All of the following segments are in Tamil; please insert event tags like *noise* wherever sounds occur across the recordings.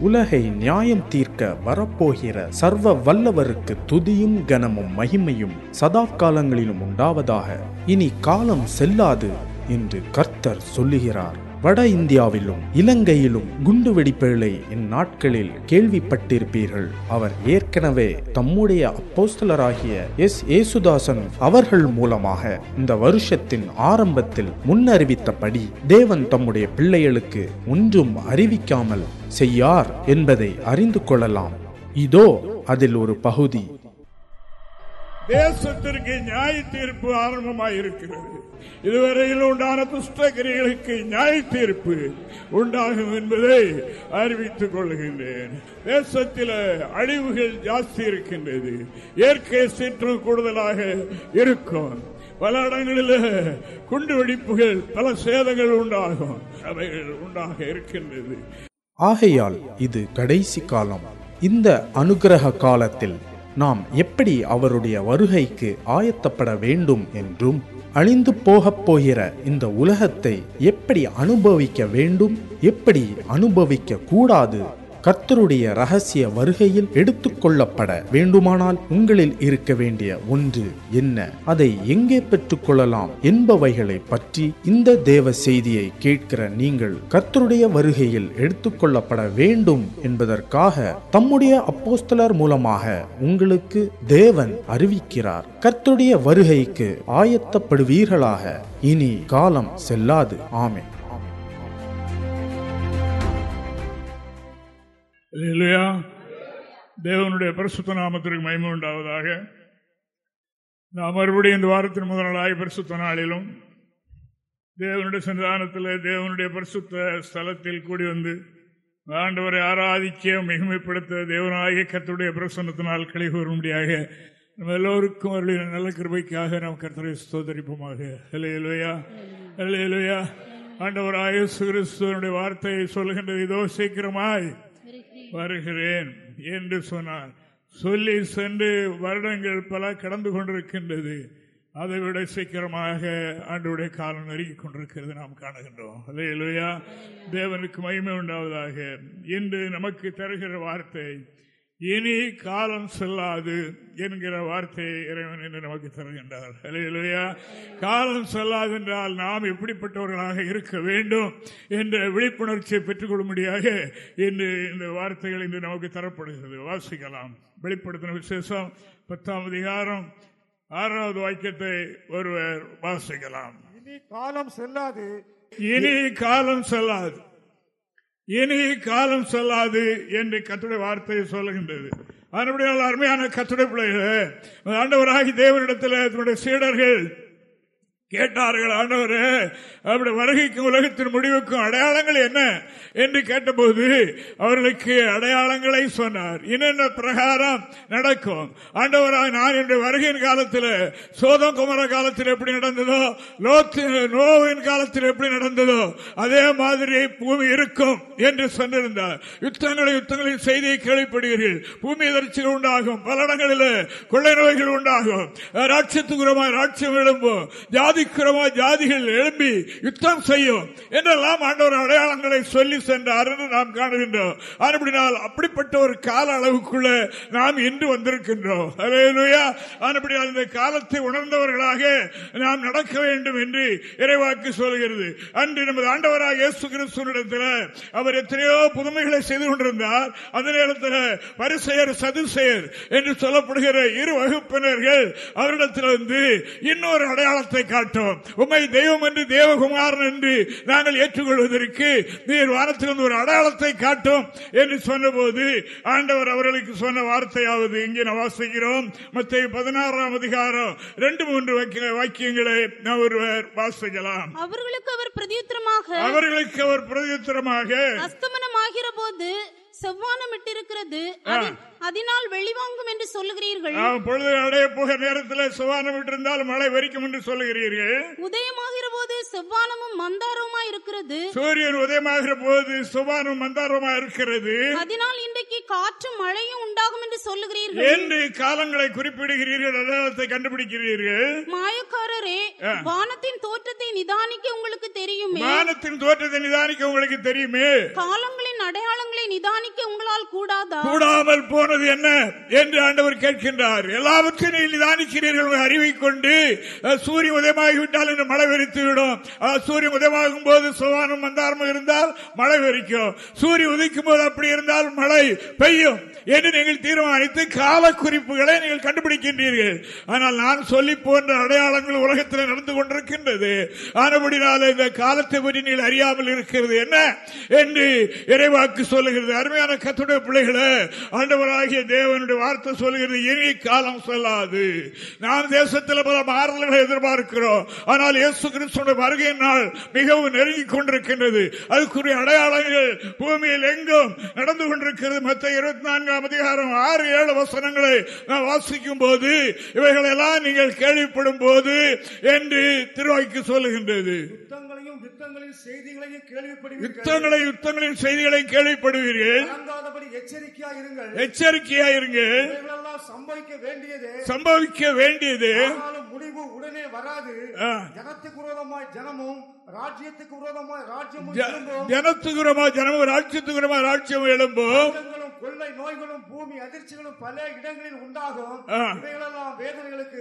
உலகை நியாயம் தீர்க்க வரப்போகிற சர்வ வல்லவருக்கு துதியும் கனமும் மகிமையும் சதா காலங்களிலும் உண்டாவதாக இனி காலம் செல்லாது என்று கர்த்தர் சொல்லுகிறார். வட இந்தியாவிலும் இலங்கையிலும் குண்டுவெடிப்புகளை இந்நாட்களில் கேள்விப்பட்டிருப்பீர்கள். அவர் ஏற்கனவே தம்முடைய அப்போஸ்தலராகிய எஸ். ஏசுதாசன் அவர்கள் மூலமாக இந்த வருஷத்தின் ஆரம்பத்தில் முன்னறிவித்தபடி தேவன் தம்முடைய பிள்ளைகளுக்கு ஒன்றும் அறிவிக்காமல் செய்யார் என்பதை அறிந்து கொள்ளலாம். இதோ அதில் ஒரு பகுதி. தேசத்திற்கு நியாய தீர்ப்பு ஆரம்பமாயிருக்கிறது. இதுவரையில் உண்டான துஷ்டகிரிகளுக்கு நியாய தீர்ப்பு உண்டாகும் என்பதை அறிவித்துக் கொள்கின்றேன். தேசத்தில் அழிவுகள் ஜாஸ்தி இருக்கின்றது. இயற்கை சீற்றம் கூடுதலாக இருக்கும். பல இடங்களில் குண்டு வெடிப்புகள் பல சேதங்கள் உண்டாகும். அவைகள் உண்டாக இருக்கின்றது. ஆகையால் இது கடைசி காலம். இந்த அனுக்கிரக காலத்தில் நாம் எப்படி அவருடைய வருகைக்கு ஆயத்தப்பட வேண்டும் என்றும் அழிந்து போகப் போகிற இந்த உலகத்தை எப்படி அனுபவிக்க வேண்டும் எப்படி அனுபவிக்க கூடாது கர்த்தருடைய ரகசிய வருகையில் எடுத்துக்கொள்ளப்பட வேண்டுமானால் உங்களில் இருக்க வேண்டிய ஒன்று என்ன? அதை எங்கே பெற்றுக்கொள்ளலாம் என்பவைகளை பற்றி இந்த தேவ செய்தியை கேட்கிற நீங்கள் கர்த்தருடைய வருகையில் எடுத்துக்கொள்ளப்பட வேண்டும் என்பதற்காக தம்முடைய அப்போஸ்தலர் மூலமாக உங்களுக்கு தேவன் அறிவிக்கிறார். கர்த்தருடைய வருகைக்கு ஆயத்தப்படுவீர்களாக. இனி காலம் செல்லாது. ஆமே இல்லையா தேவனுடைய பரிசுத்த நாமத்திற்கு மகிமை உண்டாவதாக. நாம் மறுபடியும் இந்த வாரத்தின் முதல் நாளாய் பரிசுத்த நாளிலும் தேவனுடைய சன்னிதானத்தில் தேவனுடைய பரிசுத்த ஸ்தலத்தில் கூடி வந்து ஆண்டவரை ஆராதிக்க மிகுமைப்படுத்த தேவனாகிய கர்த்தருடைய பிரசன்னத்தினால் கழி கூறும்படியாக நம்ம எல்லோருக்கும் அவருடைய நல்ல கிருபைக்காக நாம் கர்த்தரை ஸ்தோதரிப்போமாக இல்லையிலோயா ஆண்டவர் ஆயுசு கிறிஸ்துவனுடைய வார்த்தையை சொல்கின்றது இதோ சீக்கிரமாய் வருகிறேன் என்று சொன்னார். சொல்லி சென்று வருடங்கள் பல கடந்து கொண்டிருக்கின்றது. அதை விட சீக்கிரமாக ஆண்டுடைய காலம் நெருங்கி கொண்டிருக்கிறது நாம் காணுகின்றோம். அதே இல்லையா தேவனுக்கு மகிமை உண்டாவதாக. இன்று நமக்கு தருகிற வார்த்தை இனி காலம் செல்லாது என்கிற வார்த்தையை இறைவன் என்று நமக்கு தருகின்றார். இல்லையா காலம் செல்லாது என்றால் நாம் எப்படிப்பட்டவர்களாக இருக்க வேண்டும் என்ற விழிப்புணர்ச்சியை பெற்றுக் கொள்ளும்படியாக இன்று இந்த வார்த்தைகள் இன்று நமக்கு தரப்படுகிறது. வாசிக்கலாம். வெளிப்படுத்தின விசேஷம் பத்தாம் அதிகாரம் ஆறாவது வாக்கியத்தை ஒருவர் வாசிக்கலாம். இனி காலம் செல்லாது. இனி காலம் செல்லாது. இனி காலம் சொல்லாது என்று கத்துடைய வார்த்தையை சொல்லுகின்றது. அதனுடைய அருமையான கத்துடை பிள்ளைகள் ஆண்டவராகி தேவனிடத்தில் தன்னுடைய சீடர்கள் கேட்டார்கள் ஆண்டவரே அப்படி வருகைக்கும் உலகத்தின் முடிவுக்கும் அடையாளங்கள் என்ன? என்று கேட்டபோது அவர்களுக்கு அடையாளங்களை சொன்னார். என்னென்ன பிரகாரம் நடக்கும்? ஆண்டவராக நான் என்னுடைய வருகையின் காலத்தில் சோதம் குமர காலத்தில் எப்படி நடந்ததோ லோத்து நோவின் காலத்தில் எப்படி நடந்ததோ அதே மாதிரி பூமி இருக்கும் என்று சொன்னிருந்தார். யுத்தங்களை யுத்தங்களின் செய்தியை கேள்விப்படுகிறீர்கள் பூமி எதிர்ச்சிகள் உண்டாகும். பல இடங்களில் கொள்ளை நோய்கள் உண்டாகும். ராட்சியத்துக்குறமாய் ராட்சியம் எழும்பும். ஆதிக்கிரமா ஜாதிகள் எழும்பி யுத்தம் செய்யும் என்றெல்லாம் ஆண்டவர் அடையாளங்களை சொல்லி சென்றார் என்று நாம் காணுகின்றோம். அப்படினால் அப்படிப்பட்ட ஒரு கால அளவுக்குள்ள நாம் இன்று வந்திருக்கின்றோம். அப்படினால் இந்த காலத்தை உணர்ந்தவர்களாக நாம் நடக்க வேண்டும் என்று இறைவாக்கு சொல்கிறது. அன்று நமது ஆண்டவராக இயேசு கிறிஸ்துவனிடத்தில் அவர் எத்தனையோ புதுமைகளை செய்து கொண்டிருந்தார். அந்த நேரத்தில் வரிசையர் சதுசெயர் என்று சொல்லப்படுகிற இரு வகுப்பினர்கள் அவரிடத்திலிருந்து இன்னொரு அடையாளத்தை காட்டும் உண்மை தெய்வம் என்று தேவகுமாரன் என்று நாங்கள் ஏற்றுக்கொள்வதற்கு நீர் வானத்திலிருந்து ஒரு அடையாளத்தை காட்டும் என்று சொன்னபோது ஆண்டவர் அவர்களுக்கு சொன்ன வார்த்தையாவது இங்கே நாம் வாசிக்கிறோம். மத்திய பதினாறாம் அதிகாரம் ரெண்டு மூன்று வாக்கியங்களை நாம் ஒருவர் வாசிக்கலாம். அவர்களுக்கு அவர் பிரதியுத்தரமாக அவர்களுக்கு அவர் பிரதியுத்தரமாக அஸ்தமனம் ஆகிற போது செவ்வானம் இட்டிருக்கிறது. அதனால் வெளிவாங்கும் என்று சொல்லுகிறீர்கள். பொழுது அடைய போக நேரத்தில் செவ்வானம் விட்டிருந்தால் மழை வரிக்கும் என்று சொல்லுகிறீர்கள். உதயமாகிற போது செவ்வானமும் மந்தாரமா இருக்கிறது. சூரியன் உதயமாகிற போது செவ்வானம் மந்தாரமா இருக்கிறது. அதனால் இன்றைக்கு காற்றும் மழையும் உண்டாகும் என்று சொல்லுகிறீர்கள். என்று காலங்களை குறிப்பிடுகிறீர்கள் அடையாளத்தை கண்டுபிடிக்கிறீர்கள். மாயக்காரரே வானத்தின் தோற்றத்தை நிதானிக்க உங்களுக்கு தெரியுமே. வானத்தின் தோற்றத்தை நிதானிக்க உங்களுக்கு தெரியுமே. காலங்களின் அடையாளங்களை நிதானிக்க உங்களால் கூடாதா? கூடாமல் போனது என்ன என்று ஆண்டவர் கேட்கின்றார். எல்லாவற்றையும் நீங்கள் நிதானிக்கிறீர்கள் அறிவை கொண்டு சூரியன் உதயமாகிவிட்டால் என்று மழை வெறித்து விடும் சூரியன் உதயமாகும் போது சுவானம் மந்தாரமும் இருந்தால் மழை வெறிக்கும் சூரியன் உதிக்கும் போது அப்படி இருந்தால் மழை பெய்யும். என்று நீங்கள் தீர்மானித்து கால குறிப்புகளை நீங்கள் கண்டுபிடிக்கின்றீர்கள். ஆனால் நான் சொல்லி போன்ற அடையாளங்கள் உலகத்தில் நடந்து கொண்டிருக்கின்றது. ஆனபடினால இந்த காலத்தை பற்றி நீங்கள் அறியாமல் இருக்கிறது என்ன? என்று இறைவாக்கு சொல்லுகிறது. அருமையான கத்துடைய பிள்ளைகளை ஆண்டவராகிய தேவனுடைய வார்த்தை சொல்லுகிறது. இனி காலம் சொல்லாது. நாம் தேசத்தில் பல மாறுதல்களை எதிர்பார்க்கிறோம். ஆனால் இயேசு கிறிஸ்துடைய வருகை நாள் மிகவும் நெருங்கிக் கொண்டிருக்கின்றது. அதுக்குரிய அடையாளங்கள் பூமியில் எங்கும் நடந்து கொண்டிருக்கிறது. மற்ற இருபத்தி நான்காம் அதிகாரம் ஆறு ஏழு வசனங்களை நாம் வாசிக்கும் போது இவைகள் எல்லாம் நீங்கள் கேள்விப்படும் போது என்று திருவாய்க்கு சொல்லுகின்றது யுத்தங்களை யுத்தங்களின் செய்திகளை கேள்விப்படுவீர்கள். எச்சரிக்கையா இருங்க இவைகளெல்லாம் சம்பவிக்க வேண்டியதே. சம்பவிக்க வேண்டியது. ஆனாலும் முடிவு உடனே வராது. ஆ. ஜனத்துக்கு விரோதமாய் ஜனமும் ராஜ்யத்துக்கு விரோதமாய் எழும்பும். யுத்தங்களும் கொள்ளை நோய்களும் பூமி அதிர்ச்சிகளும் பல இடங்களில் உண்டாகும். இவைகளெல்லாம் வேதனைகளுக்கு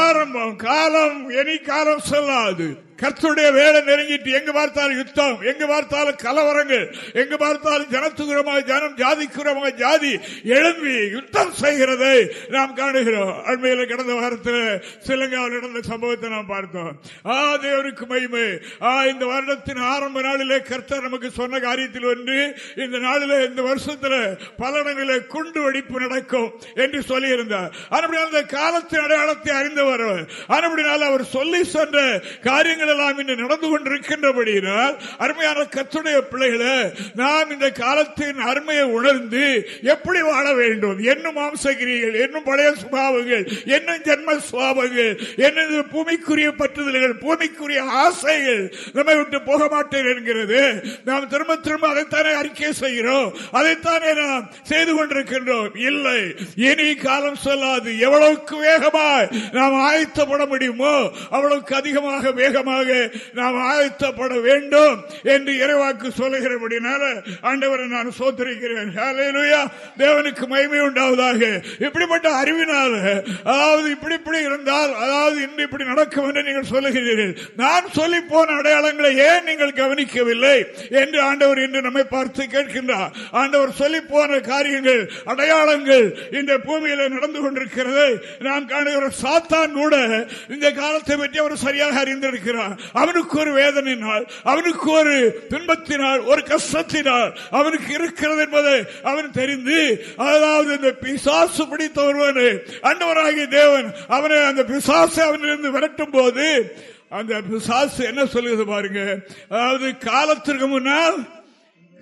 ஆரம்பம். காலம் இனி காலம் செல்லாது. கர்த்தருடைய வேலை நெருங்கிட்டு எங்க பார்த்தாலும் யுத்தம் எங்க பார்த்தாலும் கலவரங்கள் எங்க பார்த்தாலும் ஜனத்துகுரமாக ஜனம் ஜாதிக்குரமாக ஜாதி எழும்பி யுத்தம் செய்கிறதை நாம் காணுகிறோம். அண்மையில் கடந்த வாரத்தில் சிலங்காவில் நடந்த சம்பவத்தை நாம் பார்த்தோம். ஆ தேவனுக்கு மகிமை. ஆ இந்த வருடத்தின் ஆரம்ப நாளிலே கர்த்தர் நமக்கு சொன்ன காரியத்தில் ஒன்று இந்த நாளிலே இந்த வருஷத்துல பல இடங்களில் குண்டு வெடிப்பு நடக்கும் என்று சொல்லியிருந்தார். அதுபடியால் அந்த காலத்தின் அடையாளத்தை அறிந்தவர் அதுபடினால் அவர் சொல்லி சென்ற காரியங்கள் எல்லாம் இன்று நடந்து கொண்டிருக்கின்றபடியினால் அருமையான கத்துடைய பிள்ளைகளை நாம் இந்த காலத்தின் அருமையை உணர்ந்து எப்படி வாழ வேண்டும்? என்னும் மாம்சகிரிகள் என்னும் பழைய சுபாவங்கள் என்னும் ஜென்ம சுபாவங்கள் என்ன பூமிக்குரிய பற்றுதல்கள் பூமிக்குரிய ஆசைகள் நம்மை விட்டு போக மாட்டேன் என்கிறது. நாம் திரும்ப திரும்ப அதைத்தானே அறிக்கை செய்கிறோம். அதைத்தானே நாம் செய்து கொண்டிருக்கின்றோம். இல்லை இனி காலம் சொல்லாது. எவ்வளவுக்கு வேகமாய் நாம் ஆயத்தப்பட முடியுமோ அவ்வளவுக்கு அதிகமாக வேகமாக நாம் ஆயத்தப்பட வேண்டும் என்று இறைவாக்கு சொல்லுகிறபடினால ஆண்டவரை நான் சோதரிக்கிறேன் தேவனுக்கு மகிமை உண்டாவதாக. இப்படிப்பட்ட அறிவினால அதாவது இப்படி இப்படி இருந்தால் அதாவது இன்று இப்படி நடக்கும் என்று நீங்கள் சொல்லுகிறீர்கள். நான் சொல்லி போன அடையாளங்களை ஏன் நீங்கள் கவனிக்கவில்லை என்று ஆண்டவர் இன்று நம்மை பார்த்து கேட்கின்றார். ஆண்டவர் சொல்லி போன காரியங்கள் அடையாளங்கள் இந்த பூமியில நடந்து கொண்டிருக்கிறது. நாம் காணுகிற சாத்தான் கூட இந்த காலத்தை பற்றி அவர் சரியாக அறிந்திருக்கிறார். அவனுக்கு ஒரு வேதனையினால் அவனுக்கு ஒரு துன்பத்தினால் ஒரு கஷ்டத்தினால் அவனுக்கு இருக்கிறது என்பதை அவன் தெரிந்து அதாவது இந்த பிசாசு பிடித்த ஒருவன் அண்டவராகிய தேவன் அவனை அந்த பிசாசை அவனிலிருந்து விரட்டும் போது அந்த பிசாசு என்ன சொல்லுகிறது பாருங்க? அதாவது காலத்திற்கு முன்னால்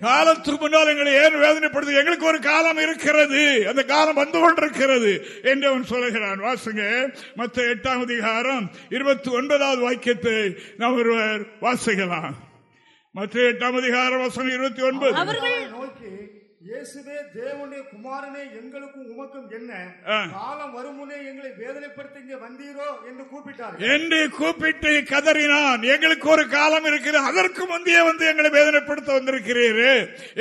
காலத்துக்கு முன்னால் எங்களை ஏன் வேதனைப்படுது எங்களுக்கு ஒரு காலம் இருக்கிறது. அந்த காலம் வந்து கொண்டிருக்கிறது என்று அவன் சொல்லுகிறான். வாசுங்க. மற்ற எட்டாம் அதிகாரம் இருபத்தி ஒன்பதாவது வாக்கியத்தை நாம் ஒருவர் வாசிக்கலாம். மற்ற எட்டாம் அதிகாரம் வசனம் இருபத்தி ஒன்பது. அவர்கள் இயேசுவே தேவனுடைய குமாரனே எங்களுக்கும் உமக்கும் என்ன. காலம் வருமுனே எங்களை வேதனைப்படுத்த இங்கே வந்தீரோ என்று கூப்பிட்டார் என்று கூப்பிட்டு கதறினான். எங்களுக்கு ஒரு காலம் இருக்குது அதற்கு முந்தைய வந்து எங்களை வேதனைப்படுத்த வந்திருக்கிறீரு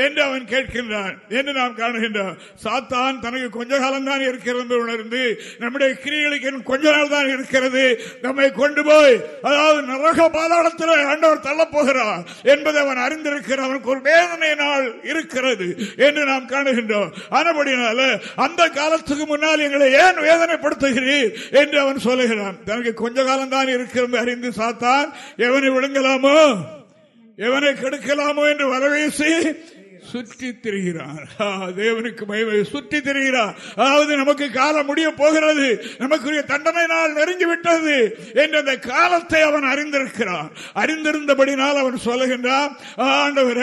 என்று அவன் கேட்கின்றான். என்று நாம் காணுகின்றோம். சாத்தான் தனக்கு கொஞ்ச காலம் தான் இருக்கிறது உணர்ந்து நம்முடைய கிரிகளுக்கு கொஞ்ச நாள் தான் இருக்கிறது. நம்மை கொண்டு போய் அதாவது நரக பாதாளத்தில் ஆண்டவர் தள்ளப் போகிறார் என்பதை அவன் அறிந்திருக்கிறான். அவனுக்கு ஒரு வேதனை நாள் இருக்கிறது என்று நாம் காணுகின்றோம். ஆனபடினால அந்த காலத்துக்கு முன்னால் எங்களை ஏன் வேதனைப்படுத்துகிறீர் என்று அவன் சொல்லுகிறான். தனக்கு கொஞ்ச காலம் தான் இருக்கிறது அறிந்து சாத்தான். எவனை விழுங்கலாமோ எவனை கெடுக்கலாமோ என்று வரவேசி சுற்றி திரிகிறார். தேவனுக்கு மகிமை. சுற்றி திரிகிறார். அதாவது நமக்கு காலம் முடிய போகிறது. நமக்குரிய தண்டனை நாள் நெருங்கி விட்டது என்ற அந்த காலத்தை அவன் அறிந்திருக்கிறான். அறிந்திருந்தபடினால் அவன் சொல்லுகின்றான் ஆண்டவர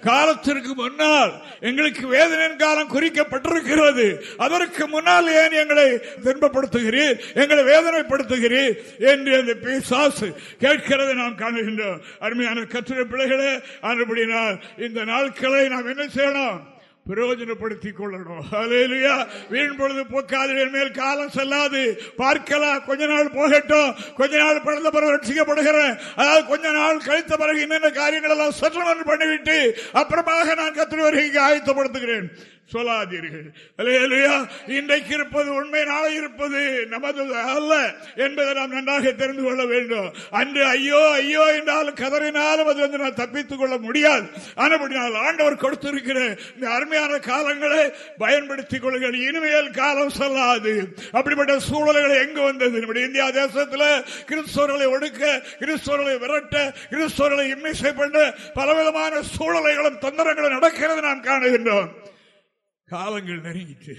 காலத்திற்கு முன்னால் எங்களுக்கு வேதனையின் காலம் குறிக்கப்பட்டிருக்கிறது. அதற்கு முன்னால் ஏன் எங்களை துன்பப்படுத்துகிறீர்? எங்களை வேதனைப்படுத்துகிறீர்? என்று அந்த பிசாசு கேட்கிறதை நாம் காணுகின்றோம். அருமையான கத்திர பிள்ளைகளே அதுபடினால் இந்த நாட்களை நாம் என்ன செய்யணும்? பிரயோஜனப்படுத்திக் கொள்ளணும் அலையிலுயா வீண் பொழுது போக்காது மேல் காலம் செல்லாது. பார்க்கலாம். கொஞ்ச நாள் போகட்டும். கொஞ்ச நாள் பிறந்த பிறகு ரட்சிக்கப்படுகிறேன். அதாவது கொஞ்ச நாள் கழித்த பிறகு என்னென்ன காரியங்கள் எல்லாம் செட்டில்மெண்ட் பண்ணிவிட்டு அப்புறமாக நான் கத்திரி வருகைக்கு ஆயத்தப்படுத்துகிறேன். சொல்லாதீர்கள். இன்றைக்கு இருப்பது உண்மை நாளை இருப்பது நமது அல்ல என்பதை நாம் நன்றாக தெரிந்து கொள்ள வேண்டும். அன்று ஐயோ ஐயோ என்றாலும் கதறினாலும் அது வந்து நான் தப்பித்துக் கொள்ள முடியாது. ஆனால் ஆண்டவர் கொடுத்திருக்கிற இந்த அருமையான காலங்களை பயன்படுத்திக் கொள்ளுங்கள். இனிமேல் காலம் சொல்லாது. அப்படிப்பட்ட சூழல்கள் எங்கு வந்தது? நம்முடைய இந்தியா தேசத்தில் கிறிஸ்தவர்களை ஒடுக்க கிறிஸ்தவர்களை விரட்ட கிறிஸ்தவர்களை இம்மிசை பண்ண பலவிதமான சூழலைகளும் தொந்தரங்களும் நடக்கிறது நாம் காணுகின்றோம். காலங்கள் நெருங்கிட்டு.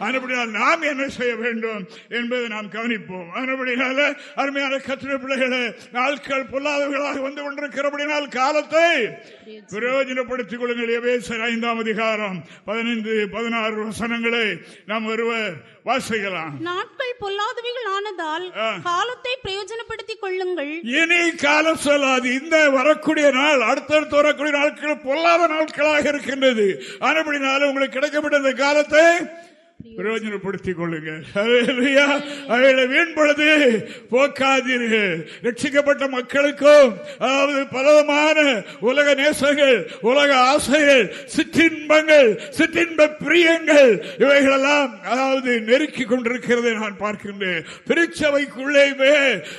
அதுபடியால் நாம் என்ன செய்ய வேண்டும் என்பதை நாம் கவனிப்போம். அதுபடினால அருமையான கத்திர பிள்ளைகளை நாட்கள் பொல்லாதவர்களாக வந்து கொண்டிருக்கிறபடினால் காலத்தை பிரயோஜனப்படுத்திக் கொள்ளுங்கள். ஐந்தாம் அதிகாரம் பதினைந்து பதினாறு வசனங்களை நாம் ஒருவர் வாசிக்கலாம். நாட்கள் பொல்லாதவைகள் ஆனதால் காலத்தை பிரயோஜனப்படுத்திக் கொள்ளுங்கள். இனி காலம் சொல்லாது. இந்த வரக்கூடிய நாள் அடுத்தடுத்து வரக்கூடிய நாட்கள் பொல்லாத நாட்களாக இருக்கின்றது. ஆனப்படினால உங்களுக்கு கிடைக்கப்பட்ட இந்த காலத்தை பிரயோஜனப்படுத்திக் கொள்ளுங்கள் அவைகளை வீண்பொழுது போக்காதீர்கள். ரட்சிக்கப்பட்ட மக்களுக்கும் அதாவது பலவிதமான உலக நேசங்கள் உலக ஆசைகள் சிற்றின்பங்கள் சிற்றின்ப பிரியங்கள் இவைகளெல்லாம் அதாவது நெருக்கி கொண்டிருக்கிறதை நான் பார்க்கின்றேன். திருச்சபைக்குள்ளேயுமே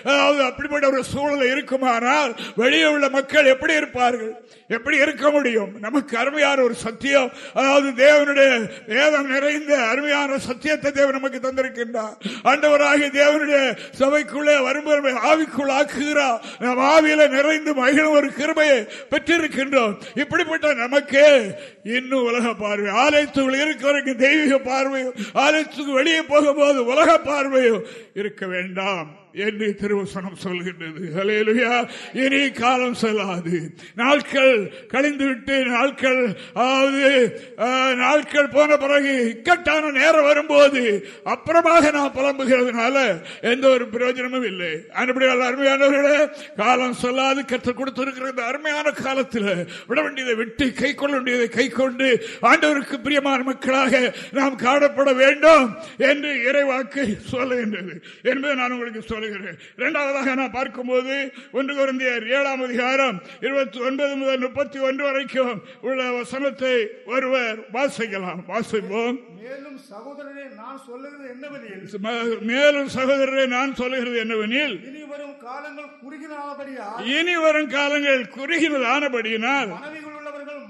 அதாவது அப்படிப்பட்ட ஒரு சூழல் இருக்குமானால் வெளியே உள்ள மக்கள் எப்படி இருப்பார்கள்? எப்படி இருக்க முடியும்? நமக்கு அருமையான ஒரு சத்தியம். அதாவது தேவனுடைய வேதம் நிறைந்த அருமையான சத்தியத்தை தேவன் நமக்கு தந்திருக்கின்றார். ஆண்டவராகிய தேவனுடைய சபைக்குள்ளே வரும்பொருமை ஆவிக்குள் ஆக்குகிறார். நாம் ஆவியில நிறைந்து மகிழும் ஒரு கிருமையை பெற்றிருக்கின்றோம். இப்படிப்பட்ட நமக்கு இன்னும் உலக பார்வை ஆலயத்துக்குள் இருக்கிற தெய்வீக பார்வையும் ஆலயத்துக்கு வெளியே போகும்போது உலக பார்வையும் இருக்க வேண்டாம். என்று திருவசனம் சொல்கின்றது. அலையலுயா இனி காலம் செல்லாது. நாட்கள் கழிந்துவிட்டு நாட்கள் அதாவது நாட்கள் போன பிறகு இக்கட்டான நேரம் வரும்போது அப்புறமாக நான் புலம்புகிறதுனால எந்த ஒரு பிரயோஜனமும் இல்லை. அனுப்படியால் அருமையானவர்களே காலம் சொல்லாது. கற்றுக் கொடுத்திருக்கிற இந்த அருமையான காலத்தில் விட வேண்டியதை விட்டு கை கொள்ள வேண்டியதை கை கொண்டு ஆண்டவருக்கு பிரியமான மக்களாக நாம் காணப்பட வேண்டும் என்று இறைவாக்கு சொல்லுகின்றது. என்பதை நான் உங்களுக்கு சொல்ல சொல்லுகிறேன். இரண்டாவதாக நான் பார்க்கும்போது ஒன்று குழந்தையர் ஏழாம் அதிகாரம் இருபத்தி ஒன்பது முதல் முப்பத்தி ஒன்று வரைக்கும் உள்ள வசனத்தை ஒருவர் வாசிக்கலாம். வாசிப்போம். மேலும் சகோதரரே நான் சொல்லுகிறது என்னவெனில்? மேலும் சகோதரரே நான் சொல்லுகிறது என்னவெனில்? இனி வரும் காலங்கள் குறுகினாபடியால் இனி வரும் காலங்கள் குறுகினதானபடியினால் மனைவிகள் உள்ளவர்கள்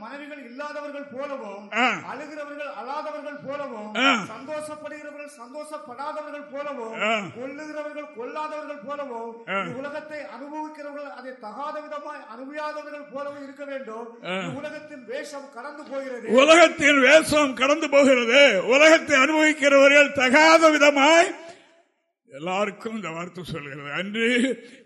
மனைவிகள் இல்லாதவர்கள் போலவும் அழுகிறவர்கள் அழாதவர்கள் போலவும் சந்தோஷப்படுகிறவர்கள் சந்தோஷப்படாதவர்கள் போலவும் கொல்லுகிறவர்கள் கொல்லாதவர்கள் போலவும் உலகத்தை அனுபவிக்கிறவர்கள் அதை தகாத விதமாய் அனுபவியாதவர்கள் போலவும் இருக்க வேண்டும். உலகத்தின் வேஷம் கடந்து போகிறது. உலகத்தின் வேஷம் கடந்து போகிறது. உலகத்தை அனுபவிக்கிறவர்கள் தகாத விதமாய் எல்லாருக்கும் இந்த வார்த்தை சொல்கிறது. அன்று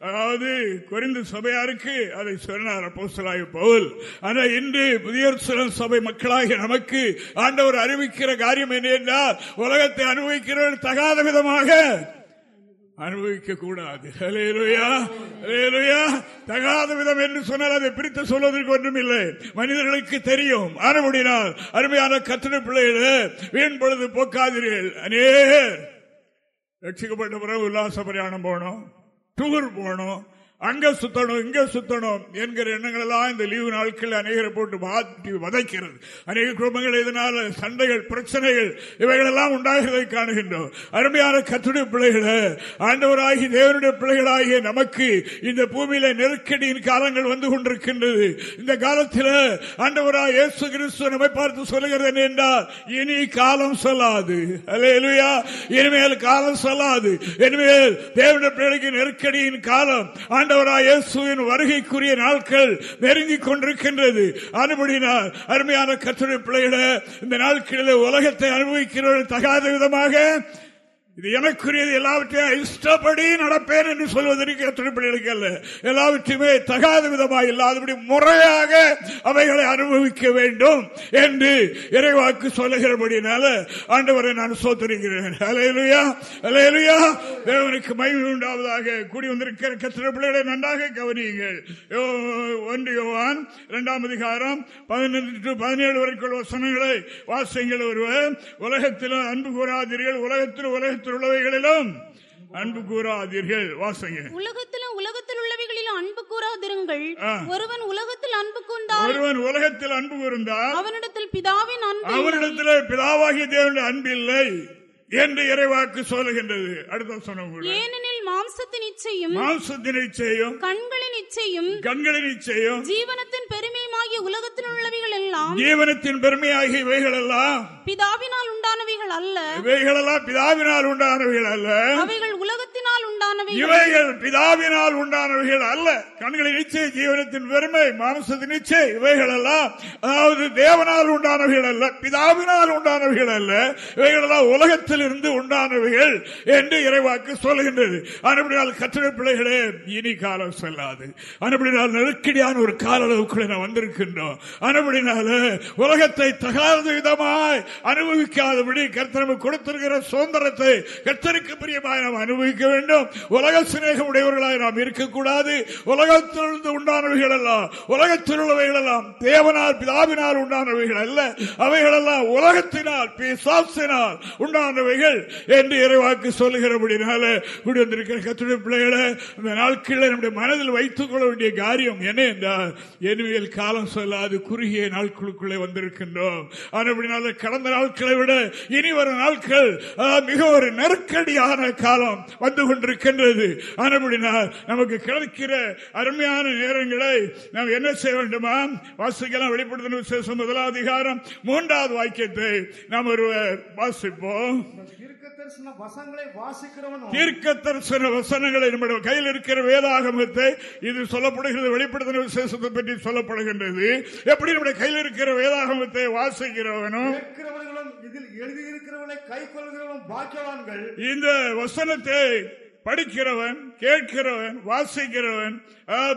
அதாவது குறைந்த சபையாருக்கு அதை சொன்னார் அப்போசலாய பவுல். ஆனால் இன்று புதிய சபை மக்களாக நமக்கு ஆண்டவர் அறிவிக்கிற காரியம் என்ன என்றால் உலகத்தை அனுபவிக்கிறவர் தகாத விதமாக அனுபவிக்க கூடாது. தகாத விதம் என்று சொன்னால் அதை பிரித்து சொல்வதற்கு ஒன்றும் இல்லை மனிதர்களுக்கு தெரியும். அறுபடினால் அருமையான கத்திர பிள்ளைகள் வீண் பொழுது போக்காதீர்கள். அநேகர். ரட்சிக்கப்பட்ட பிறகு உல்லாச பிரயாணம் போனோம் டூர் போனோம் அங்க சுத்தணும் இங்க சுத்தணும் என்கிற எண்ணங்கள் எல்லாம் இந்த லீவு நாட்கள் அநேகரை போட்டு மாற்றி வதைக்கிறது. அநேக குடும்பங்கள் இதனால சண்டைகள் பிரச்சனைகள் இவைகள் எல்லாம் உண்டாகிறதை காணுகின்றோம். அருமையான கத்துடைய பிள்ளைகளை ஆண்டவராகி தேவனுடைய பிள்ளைகளாகிய நமக்கு இந்த பூமியில நெருக்கடியின் காலங்கள் வந்து கொண்டிருக்கின்றது. இந்த காலத்தில் ஆண்டவராக இயேசு கிறிஸ்து நம்மை பார்த்து சொல்லுகிறது என்றால் இனி காலம் சொல்லாது. அலையலுயா இனிமேல் காலம் சொல்லாது. இனிமேல் தேவனுடைய பிள்ளைகளுக்கு நெருக்கடியின் காலம் ஆண்டவராய் இயேசுவின் வருகைக்குரிய நாட்கள் நெருங்கிக் கொண்டிருக்கின்றது. அனுபடினால் அருமையான கற்றுரை பிள்ளைகள இந்த நாட்களில் உலகத்தை அனுபவிக்கிறவர்கள் தகாத விதமாக இது எனக்குரியது. எல்லாவற்றையும் இஷ்டப்படி நடப்பேன் என்று சொல்வதற்கு திருப்பணிகளுக்கு அல்ல எல்லாவற்றையுமே தகாத விதமாக இல்லாதபடி முறையாக அவைகளை அனுபவிக்க வேண்டும் என்று இறைவாக்கு சொல்லுகிறபடினால ஆண்டவரை நான் சோத்தரிக்கிறேன். அலையலுயா அலையலுயா தேவனுக்கு மகிழ்வு உண்டாவதாக கூடி வந்திருக்கிற கத்திர பிள்ளைகளை நன்றாக கவனியுங்கள். ஒன்று யோவான் இரண்டாம் அதிகாரம் பதினெட்டு பதினேழு வரைக்கும் வசனங்களை வாசியங்கள் ஒருவர். உலகத்தில் அன்பு கூறாதீர்கள். உலகத்தில் உலகத்தில் உலகத்தில் உள்ளவைகளிலும் அன்பு கூறாதீர்கள். வாசங்க. உலகத்திலும் உலகத்தில் உள்ளவைகளிலும் அன்பு கூறாதிருங்கள். ஒருவன் உலகத்தில் அன்பு கூர்ந்தால் ஒருவன் உலகத்தில் அன்பு கூர்ந்தால் அவனிடத்தில் பிதாவின் அன்பு அவனிடத்தில் பிதாவாகிய தேவனுடைய அன்பு இல்லை என்று இறைவாக்கு சொல்லுகின்றது. அடுத்த சொன்ன ஏனெனில் மாம்சத்தின் இச்சையும் மாம்சத்தின் இச்சையும் கண்களின் இச்சையும் கண்களின் இச்சையும் ஜீவனத்தின் பெருமையுமாகிய உலகத்தில் உள்ளவைகள் எல்லாம் ஜீவனத்தின் பெருமையாகிய இவைகள் எல்லாம் பிதாவினால் உண்டானவைகள் அல்ல. இவைகள் எல்லாம் பிதாவினால் உண்டானவைகள் அல்ல. அவைகள் உலகத்தினால் உண்டானவைகள். இவைகள் பிதாவினால் உண்டானவைகள் அல்ல. கண்களின் நிச்சய ஜீவனத்தின் பெருமை மாம்சத்தின் நிச்சய இவைகள் எல்லாம் அதாவது தேவனால் உண்டானவைகள் அல்ல பிதாவினால் உண்டானவைகள் அல்ல. இவைகள் எல்லாம் உலகத்தில் இருந்து உண்டானவைகள் என்று இறைவாக்கு சொல்லுகின்றது. அனுப்படினால் கற்றட பிள்ளைகளே இனி காலம் செல்லாது. அனுப்படினால் நெருக்கடியான ஒரு கால அளவுக்குள்ள நான் வந்திருக்கின்றோம் அனுப்படினால உலகத்தை தகாத விதமாய் அனுபவிக்காதபடி கர்த்தர் கொடுத்திருக்கிற சுதந்திரத்தை கர்த்தருக்கு பிரியமாய் நாம் அனுபவிக்க வேண்டும். உலக சிநேகம் உடையவர்களாய் நாம் இருக்கக்கூடாது. உலகத்திலிருந்து உண்டானவைகள் எல்லாம் உலகத்தில் உள்ளவைகள் எல்லாம் தேவனால் பிதாவினால் உண்டானவைகள் அல்ல. அவைகளெல்லாம் உலகத்தினால் பிசாசினால் உண்டானவைகள் என்று இறைவாக்கு சொல்லுகிறபடினால கூடி வந்திருக்கிற கத்துடைய பிள்ளைகளை இந்த நாட்களில் நம்முடைய மனதில் வைத்துக் கொள்ள வேண்டிய காரியம் என்ன என்றால் எனுவியல் காலம் சொல்லாது குறுகிய நாட்களுக்குள்ளே வந்திருக்கின்றோம். அப்படினால கடந்த நாட்களை விட இனி வரும் நாட்கள் மிக ஒரு நெருக்கடியான காலம் வந்து கொண்டிருக்கின்றது. அப்படினால் நமக்கு கிடைக்கிற அருமையான நேரங்களை நாம் என்ன செய்ய வேண்டுமா? வாசிக்கலாம் வெளிப்படுத்தின விசேஷம் முதலாவது அதிகாரம் மூன்றாவது வாக்கியத்தை நாம் ஒருவர் வாசிப்போம். தீர்க்க தரிசன வசனங்களை நம்முடைய கையில் இருக்கிற வேதாகமத்தை இது சொல்லப்படுகிறது வெளிப்படுத்தின விசேஷத்தை பற்றி சொல்லப்படுகின்றது. எப்படி நம்முடைய கையில் இருக்கிற வேதாகமத்தை வாசிக்கிறவனும் இதில் எழுதியிருக்கிறவனை கை கொள்கிறவன் பாக்கியவான்கள். இந்த வசனத்தை படிக்கிறவன் கேட்கிறவன் வாசிக்கிறவன்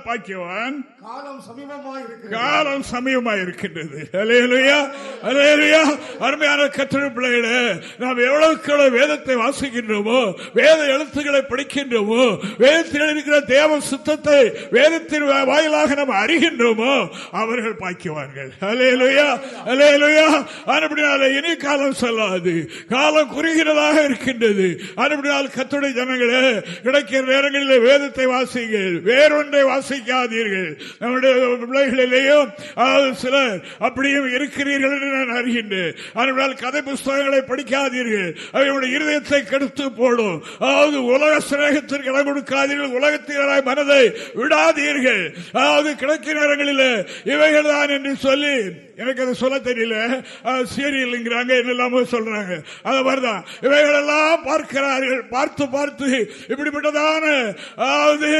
பாக்கியவான். காலம் சமீபமாக காலம் சமீபமாக இருக்கின்றது. அருமையான கத்திர பிள்ளைகள நாம் எவ்வளவுக்கு வேதத்தை வாசிக்கின்றோமோ வேத எழுத்துக்களை படிக்கின்றோமோ வேதத்தில் இருக்கிற தேவ சுத்தத்தை வேதத்தின் வாயிலாக நாம் அறிகின்றோமோ அவர்கள் பாக்கியவார்கள் அலையலுயா அலையலுயா அப்படினால இனி காலம் செல்லாது. காலம் குறுகிறதாக இருக்கின்றது. அப்படினால் கத்துடைய ஜனங்களே கிடைக்கிற நேரங்களில் வேதத்தை வாசிங்கள் வேறொன்றை வாசிக்காதீர்கள். நம்முடைய பிள்ளைகளிலேயும் சிலர் அப்படியும் இருக்கிறீர்கள் என்று நான் அறிகின்றேன். ஆனால் கதை புஸ்தகங்களை படிக்காதீர்கள். அவருடைய இருதயத்தை கெடுத்து போடும். அதாவது உலக சிநேகத்திற்கு இடம் கொடுக்காதீர்கள். உலகத்தினராய் மனதை விடாதீர்கள். அதாவது கிடைக்கிற நேரங்களில் இவைகள் தான் என்று சொல்லி எனக்கு அதை சொல்ல தெரியல. சீரியல்ங்கிறாங்க என்னெல்லாமோ சொல்றாங்க. அது மாதிரிதான். இவைகளெல்லாம் பார்க்கிறார்கள். பார்த்து பார்த்து இப்படிப்பட்டதான அதாவது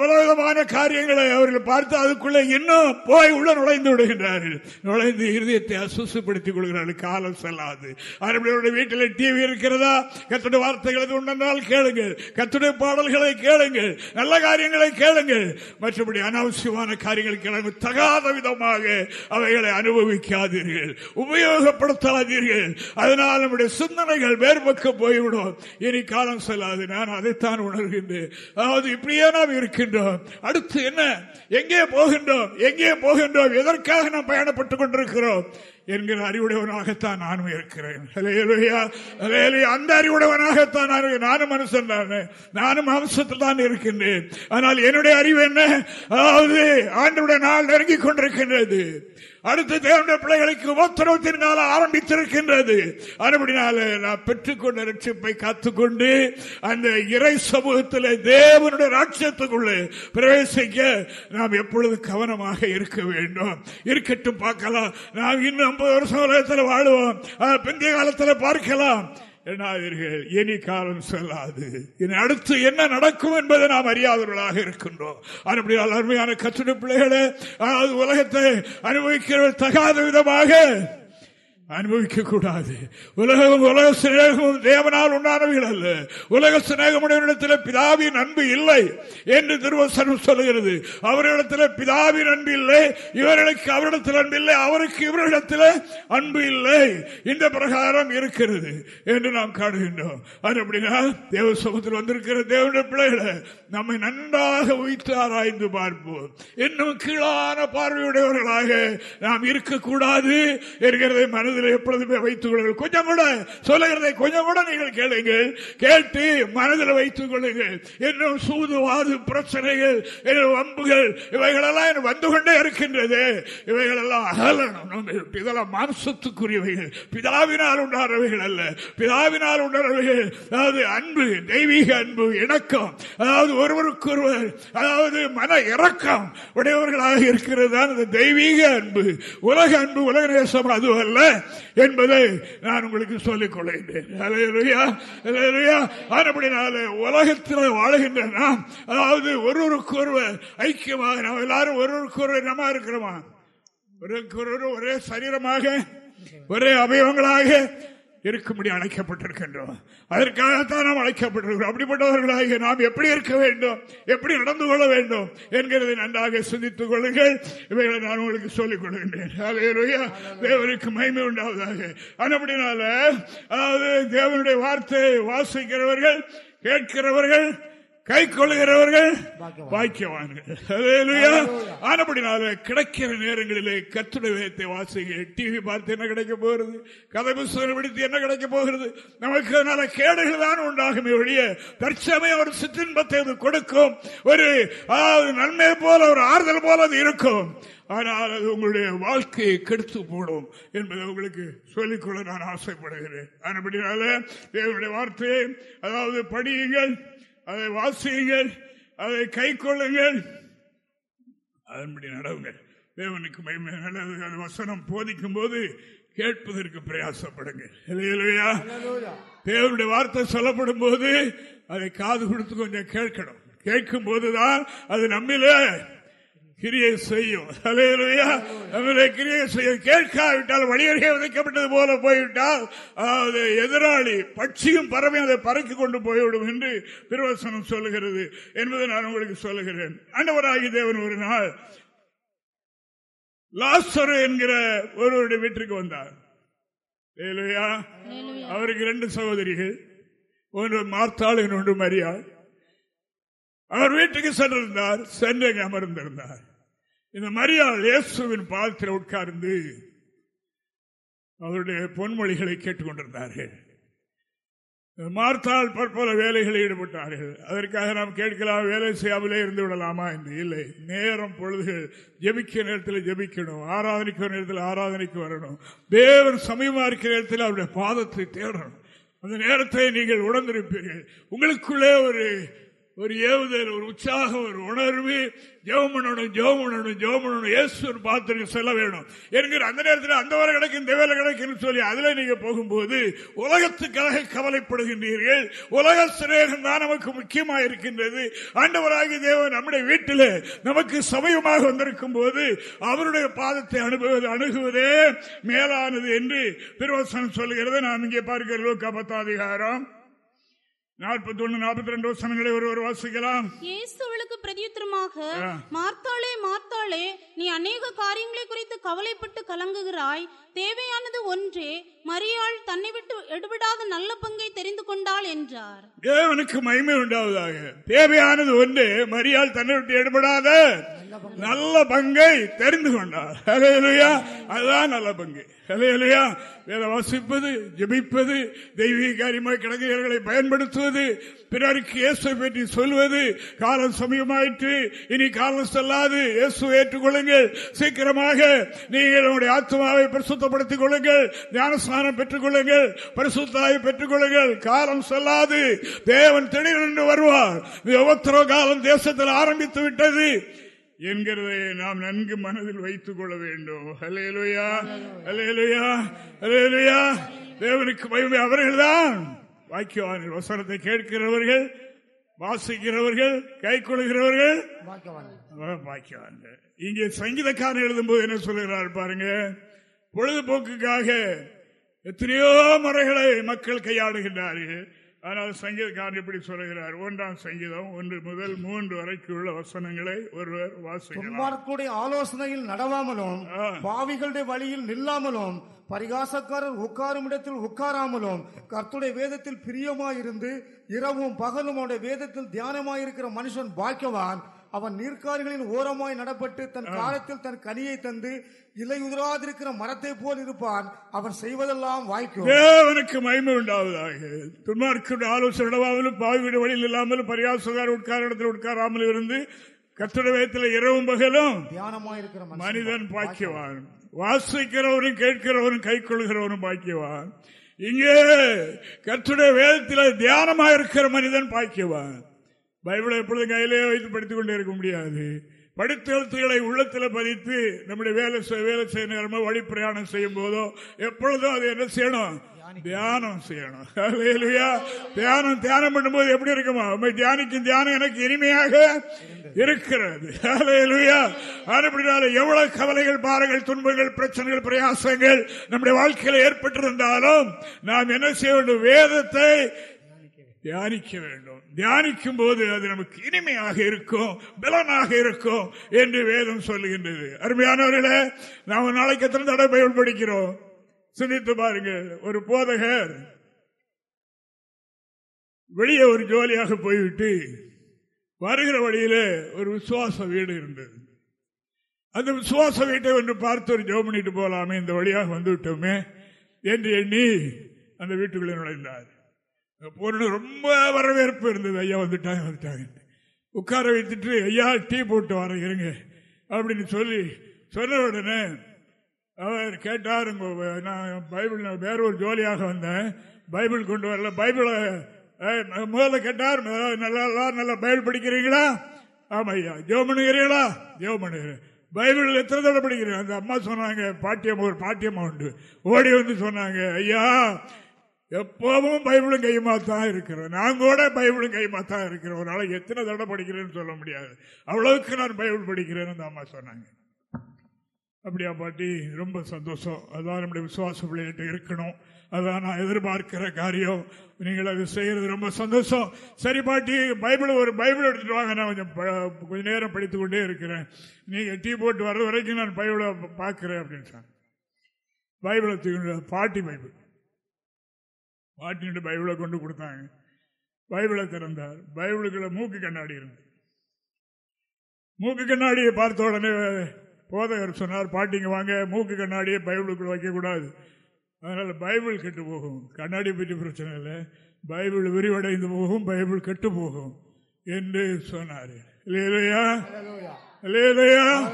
பலவிதமான காரியங்களை அவர்கள் பார்த்து அதுக்குள்ளே இன்னும் போய் உள்ள நுழைந்து விடுகின்றார்கள். நுழைந்து இருதயத்தை அசுசுப்படுத்திக் கொள்கிறார்கள். காலம் செல்லாது. அவர்களுடைய வீட்டில் டிவி இருக்கிறதா? கத்துடைய வார்த்தைகள் உண்டென்றால் கேளுங்கள். கத்துடைய பாடல்களை கேளுங்கள். நல்ல காரியங்களை கேளுங்கள். மற்றபடி அனாவசியமான காரியங்கள் கேளுங்க தகாத விதமாக அவைகளை அனுபவிக்காதீர்கள். உபயோகப்படுத்தாதீர்கள். அதனால் நம்முடைய சிந்தனைகள் வேறுபக்கம் போய்விடும். இனி காலம் செல்லாது. நான் அதைத்தான் உணர்கின்றேன். அதாவது இப்படியே நாம் இருக்கின்றோம். அடுத்து என்ன? எங்கே போகின்றோம்? எங்கே போகின்றோம்? எதற்காக நாம் பயணப்பட்டுக் கொண்டிருக்கிறோம்? என்கிற அறிவுடையவனாகத்தான் நானும் இருக்கிறேன். அந்த அறிவுடையவனாகத்தான் நானும் மனுஷன் தானே. நானும் அம்சத்தில் தான் இருக்கின்றேன். ஆனால் என்னுடைய அறிவு என்ன? அதாவது ஆண்டுடைய நாள் நெருங்கிக் கொண்டிருக்கின்றது. அடுத்து தேவனுடைய பிள்ளைகளுக்கு உபத்திரவத்தினால ஆரம்பித்திருக்கின்றது. அதுபடினால நான் பெற்றுக்கொண்ட ரட்சிப்பை காத்துக்கொண்டு அந்த இறை சமூகத்தில் தேவனுடைய ராட்சியத்துக்குள்ளே பிரவேசிக்க நாம் எப்பொழுது கவனமாக இருக்க வேண்டும். இருக்கட்டும் பார்க்கலாம். நாம் இன்னும் ஐம்பது வருஷம் உலகத்தில் வாழ்வோம் பிந்தைய காலத்தில் பார்க்கலாம். என்னாதீர்கள் இனி காலம் செல்லாது. இனி அடுத்து என்ன நடக்கும் என்பதை நாம் அறியாதவர்களாக இருக்கின்றோம். அப்படியால் அருமையான கற்றுட பிள்ளைகளை அதாவது உலகத்தை அனுபவிக்கிற தகாத விதமாக அனுபவிக்க கூடாது உலகம் உலக சிநேகமும் தேவனால் உண்டானவர்கள் அல்ல உலக சிநேகமுடையவரிடத்தில் பிதாவின் அன்பு இல்லை என்று திருவசனம் சொல்லுகிறது அவர்களிடத்தில் பிதாவின் அன்பு இல்லை இவர்களுக்கு அவரிடத்தில் அன்பு இல்லை அவருக்கு இவரிடத்தில் அன்பு இல்லை இந்த பிரகாரம் இருக்கிறது என்று நாம் காணுகின்றோம் அது அப்படின்னா தேவ சமூகத்தில் வந்திருக்கிற தேவனுடைய பிள்ளைகளை நம்மை நன்றாக உயிர்த்து ஆராய்ந்து பார்ப்போம் இன்னும் கீழான பார்வையுடையவர்களாக நாம் இருக்கக்கூடாது என்கிறதை மனதில் எப்பொழுதுமே வைத்துக் கொள்ளுங்கள். கொஞ்சம் கூட சொல்லுகிறதை கொஞ்சம் கூட நீங்கள் கேளுங்கள். கேட்டு மனதில் வைத்துக் கொள்ளுங்கள். இன்னும் சூதுவாது பிரச்சனைகள் வம்புகள் இவைகளெல்லாம் வந்து கொண்டே இருக்கின்றது. இவைகளெல்லாம் அகலணும். இதெல்லாம் மாம்சத்துக்குரியவைகள். பிதாவினால் உண்டானவைகள் அல்ல. பிதாவினால் உண்டானவைகள். அதாவது அன்பு தெய்வீக அன்பு இணக்கம். அதாவது ஒருவருக்கொருவர் அதாவது மன இறக்கம் உடையவர்களாக இருக்கிறது தான் தெய்வீக அன்பு. உலக அன்பு உலக நேசம் அது அல்ல என்பதை நான் உங்களுக்கு சொல்லிக் கொள்கின்றேன் உலகத்தில் வாழ்கின்ற நாம் அதாவது ஒருவருக்கொருவர் ஐக்கியமாக நாம் எல்லாரும் ஒருவருக்கொருவர் நம்ம இருக்கிறோமா? ஒருவருக்கொருவர் ஒரே சரீரமாக ஒரே அவயவங்களாக இருக்கும்படி அழைக்கப்பட்டிருக்கின்றோம். அதற்காகத்தான் நாம் அழைக்கப்பட்டிருக்கிறோம். அப்படிப்பட்டவர்களாக நாம் எப்படி இருக்க வேண்டும்? எப்படி நடந்து கொள்ள வேண்டும்? என்கிறதை நன்றாக சிந்தித்துக் கொள்ளுங்கள். இவைகளை நான் உங்களுக்கு சொல்லிக் கொள்கின்றேன் தேவனுக்கு மகிமை உண்டாவதாக. அப்படினால அதாவது தேவனுடைய வார்த்தையை வாசிக்கிறவர்கள் கேட்கிறவர்கள் கை கொள்ளுகிறவர்கள் பாக்கியவான்கள். ஆனப்படினால கிடைக்கிற நேரங்களிலே கத்துடைய வேதத்தை வாசிங்க. டிவி பார்த்து என்ன கிடைக்க போகிறது? கதை புத்தகம் பிடித்து என்ன கிடைக்க போகிறது? நமக்கு அதனால கேடுகள் தான் உண்டாகுமே ஒழிய தற்சமயம் ஒரு சிற்றின்பத்தை அது கொடுக்கும். ஒரு அதாவது நன்மை போல ஒரு ஆறுதல் போல அது இருக்கும். ஆனால் அது உங்களுடைய வாழ்க்கையை கெடுத்து போடும் என்பதை உங்களுக்கு சொல்லிக்கொள்ள நான் ஆசைப்படுகிறேன். அதுபடினால தேவனுடைய வார்த்தையை அதாவது படியுங்கள். அதை வாசியுங்கள் அதை கை கொள்ளுங்கள் அதன்படி நடவுங்கள். தேவனுக்கு மகிமை நல்லது அது வசனம் போதிக்கும் போது கேட்பதற்கு பிரயாசப்படுங்க தேவனுடைய வார்த்தை சொல்லப்படும் போது அதை காது கொடுத்து கொஞ்சம் கேட்கணும். கேட்கும் போதுதான் அது நம்மிலே கிரியை செய்யும். கிரியை செய்யும். கேட்காவிட்டால் வழியருகே விதைக்கப்பட்டது போல போய்விட்டால் அதாவது எதிராளி பட்சியும் பறவை அதை பறக்கி கொண்டு போய்விடும் என்று திருவசனம் சொல்லுகிறது. என்பதை நான் உங்களுக்கு சொல்லுகிறேன். அண்டவராகி தேவன் ஒரு நாள் லாஸ்டர் என்கிற ஒருவருடைய வீட்டிற்கு வந்தார். அவருக்கு ரெண்டு சகோதரிகள். ஒன்று மார்த்தாள் இன்னொன்று மரியாள். அவர் வீட்டுக்கு சென்றிருந்தார். சென்று அமர்ந்திருந்தார். இந்த மரியாள் இயேசுவின் பாதத்தில் உட்கார்ந்து அவருடைய பொன்மொழிகளை கேட்டுக்கொண்டிருந்தார்கள். மார்த்தால் பற்பல வேலைகளில் ஈடுபட்டார்கள். அதற்காக நாம் கேட்கலாம் வேலை செய்யாமலே இருந்து விடலாமா என்று? இல்லை. நேரம் பொழுதுகள் ஜபிக்க நேரத்தில் ஜபிக்கணும் ஆராதனைக்கு நேரத்தில் ஆராதனைக்கு வரணும். தேவன் சமயமா இருக்கிற நேரத்தில் அவருடைய பாதத்தை தேடணும். அந்த நேரத்தை நீங்கள் உணர்ந்திருப்பீர்கள். உங்களுக்குள்ளே ஒரு ஒரு ஏவுதல் ஒரு உற்சாகம் ஒரு உணர்வு. ஜெவம் பண்ணணும் ஜெவம் பண்ணணும் ஜெவம் பண்ணணும் இயேசுவர் பாத்திரம் செல்ல வேணும் என்கிற அந்த நேரத்தில் அந்த வரை கிடைக்கும் இந்த வேலை கிடைக்கும் சொல்லி அதில் நீங்க போகும்போது உலகத்துக்காக கவலைப்படுகின்றீர்கள். உலக சிநேகம் தான் நமக்கு முக்கியமாக இருக்கின்றது. ஆண்டவராகி தேவன் நம்முடைய வீட்டில் நமக்கு சமயமாக வந்திருக்கும் போது அவருடைய பாதத்தை அனுபவது அணுகுவதே மேலானது என்று திருவசனம் சொல்லுகிறது. நாம் இங்கே பார்க்கிறோம் கபத்தாதிகாரம் நாற்பத்தி ஒன்னு நாற்பத்தி ரெண்டு வசனங்களை ஒருவர் வாசிக்கலாம். இயேசுவளுக்கு பிரதியுத்தரமாக மார்த்தாளே மார்த்தாளே நீ அநேக காரியங்களை குறித்து கவலைப்பட்டு கலங்குகிறாய். தேவையானது ஒன்றே மரியாள் தன்னை விட்டு எடுபடாத நல்ல பங்கை தெரிந்து கொண்டாள் என்றார். தேவனுக்கு மகிமை உண்டாவதாக. தேவையானது ஒன்று மரியாள் தன்னை விட்டு எடுபடாத நல்ல பங்கை. தெரிந்து கொண்டார். அதுதான் நல்ல பங்கு. வேத வாசிப்பது ஜபிப்பது தெய்வீக காரியமாக கிடங்குகளை பயன்படுத்துவது பிறருக்கு இயேசு பற்றி சொல்வது காலம் சமயமாயிற்று இனி காலம் செல்லாது. இயேசு ஏற்றுக்கொள்ளுங்கள். சீக்கிரமாக நீங்கள் உங்களுடைய ஆத்மாவை பிரசுத்தப்படுத்திக் கொள்ளுங்கள். ஞானஸ்நானம் பெற்றுக் கொள்ளுங்கள். பரிசுத்தாவை பெற்றுக் கொள்ளுங்கள். காலம் செல்லாது. தேவன் திடீரென்று வருவார். உபத்திரவ காலம் தேசத்தில் ஆரம்பித்து விட்டது. என்கிறதை நாம் நன்கு மனதில் வைத்துக் கொள்ள வேண்டும். அலையலுயா அலையலுயா அலையலுயா தேவனுக்கு மகிமை அவர்கள்தான். வாக்கியவான்கள் வசனத்தை கேட்கிறவர்கள் வாசிக்கிறவர்கள் கை கொள்கிறவர்கள் வாக்கியவான்கள் இங்கே சங்கீதக்காரன் எழுதும் போது என்ன சொல்லுகிறார் பாருங்க. பொழுதுபோக்குக்காக எத்தனையோ முறைகளை மக்கள் கையாளுகின்றார்கள். ஆனால் சங்கீதக்காரன் இப்படி சொல்லுகிறார். ஒன்றாம் சங்கீதம் ஒன்று முதல் மூன்று வரைக்கும் உள்ள வசனங்களை ஒருவர் வாசிக்கிறார் ஆலோசனையில் நடவாமலும் பாவிகளுடைய வழியில் நில்லாமலும் பரிகாசக்காரர் உட்காரும் இடத்தில் உட்காராமலும் கர்த்துடைய வேதத்தில் பிரியமாயிருந்து இரவும் பகலும் அவனுடைய வேதத்தில் தியானமாயிருக்கிற மனுஷன் பாக்கியவான். அவன் நீர்க்காரிகளின் ஓரமாய் நடப்பட்டு தன் காலத்தில் தன் கனியை தந்து இலை உதிராதிருக்கிற மரத்தை போல் இருப்பான். அவன் செய்வதெல்லாம் வாய்க்கும். தேவனுக்கு மகிமை உண்டாவதாக. துன்மார்க்கு ஆலோசனை பாவியுடைய வழியில் இல்லாமல் பரியாசுகார் உட்கார இடத்தில் உட்காராமல் இருந்து கத்துட வேதத்தில் இரவும் பகலும் தியானமாயிருக்கிற மனிதன் பாக்கியவான். வாசிக்கிறவரும் கேட்கிறவரும் கை கொள்கிறவரும் பாக்கியவான். இங்கே கத்துடைய வேதத்தில் தியானமாக இருக்கிற மனிதன் பாக்கியவான். பைபிளை எப்பொழுதும் கையிலே வைத்து படித்துக் கொண்டே இருக்க முடியாது. படித்த எழுத்துக்களை உள்ளத்தில் பதித்து நம்முடைய வேலை வேலை செய்ய நேரமோ வழி பிரயாணம் செய்யும் போதோ எப்பொழுதும் அது என்ன செய்யணும்? தியானம் செய்யணும். *laughs* தியானம் தியானம் பண்ணும்போது எப்படி இருக்குமா? தியானிக்கும் தியானம் எனக்கு இனிமையாக இருக்கிறது. *laughs* எவ்வளவு கவலைகள் பாறைகள் துன்பங்கள் பிரச்சனைகள் பிரயாசங்கள் நம்முடைய வாழ்க்கையில் ஏற்பட்டிருந்தாலும் நாம் என்ன செய்ய வேண்டும்? வேதத்தை தியானிக்க வேண்டும். தியானிக்கும் போது அது நமக்கு இனிமையாக இருக்கும் பலனாக இருக்கும் என்று வேதம் சொல்லுகின்றது. அருமையானவர்களே நாம் நாளைக்கு எத்தனை தடவை பைபிள் படிக்கிறோம்? சிந்தித்து பாருங்க ஒரு போதகர் வெளியே ஒரு ஜோலியாக போய்விட்டு வருகிற வழியில ஒரு விசுவாச வீடு இருந்தது. அந்த விசுவாச வீட்டை ஒன்று பார்த்து ஒரு ஜோ பண்ணிட்டு போகலாமே இந்த வழியாக வந்து விட்டோமே என்று எண்ணி அந்த வீட்டுக்குள்ளே நுழைந்தார். பொண்ணு ரொம்ப வரவேற்பு இருந்தது. ஐயா வந்துட்டாங்க வந்துட்டாங்க. உட்கார வைத்துட்டு ஐயா டீ போட்டு வர இருங்க. அப்படின்னு சொல்லி சொன்ன உடனே அவர் கேட்டார் நான் பைபிள் வேற ஒரு ஜோலியாக வந்தேன். பைபிள் கொண்டு வரல. பைபிளை முதல்ல கேட்டார் நல்லா நல்லா பைபிள் படிக்கிறீங்களா? ஆமா ஐயா. ஜோ பண்ணுகிறீங்களா? ஜோ பண்ணுகிறேன். பைபிள் எத்தனை தடவை படிக்கிறேன் அந்த அம்மா சொன்னாங்க பாட்டியம்மா ஒரு பாட்டியம்மா உண்டு. ஓடி வந்து சொன்னாங்க ஐயா எப்பவும் பைபிளும் கையுமா தான் இருக்கிறேன். நான் கூட பைபிளும் கையுமா தான் இருக்கிறேன். ஒரு நாளைக்கு எத்தனை தடவை படிக்கிறேன்னு சொல்ல முடியாது. அவ்வளவுக்கு நான் பைபிள் படிக்கிறேன்னு அம்மா சொன்னாங்க. அப்படியா பாட்டி ரொம்ப சந்தோஷம். அதான் நம்முடைய விசுவாச பிள்ளைகிட்ட இருக்கணும். அதான் நான் எதிர்பார்க்கிற காரியம். நீங்கள் அது செய்கிறது ரொம்ப சந்தோஷம். சரி பாட்டி பைபிள் ஒரு பைபிள் எடுத்துட்டு வாங்க. நான் கொஞ்சம் கொஞ்ச நேரம் படித்து கொண்டே இருக்கிறேன். நீங்கள் டீ போட்டு வர்ற வரைக்கும் நான் பைபிளை பார்க்குறேன் அப்படின்னு சொன்னேன் பைபிளை பாட்டி பைபிள். பாட்டினுடைய பைபிளை கொண்டு கொடுத்தாங்க. பைபிளை திறந்தார். பைபிளுக்குள்ள மூக்கு கண்ணாடி இருந்தது. மூக்கு கண்ணாடியை பார்த்த உடனே போதகர் சொன்னார் பாட்டிங்க வாங்க. மூக்கு கண்ணாடியை பைபிளுக்குள்ள வைக்கக்கூடாது அதனால பைபிள் கெட்டு போகும். கண்ணாடி பற்றி பிரச்சனை இல்லை. பைபிள் விரிவடைந்து போகும். பைபிள் கெட்டு போகும். என்று சொன்னார். இல்லையா? இல்லையா?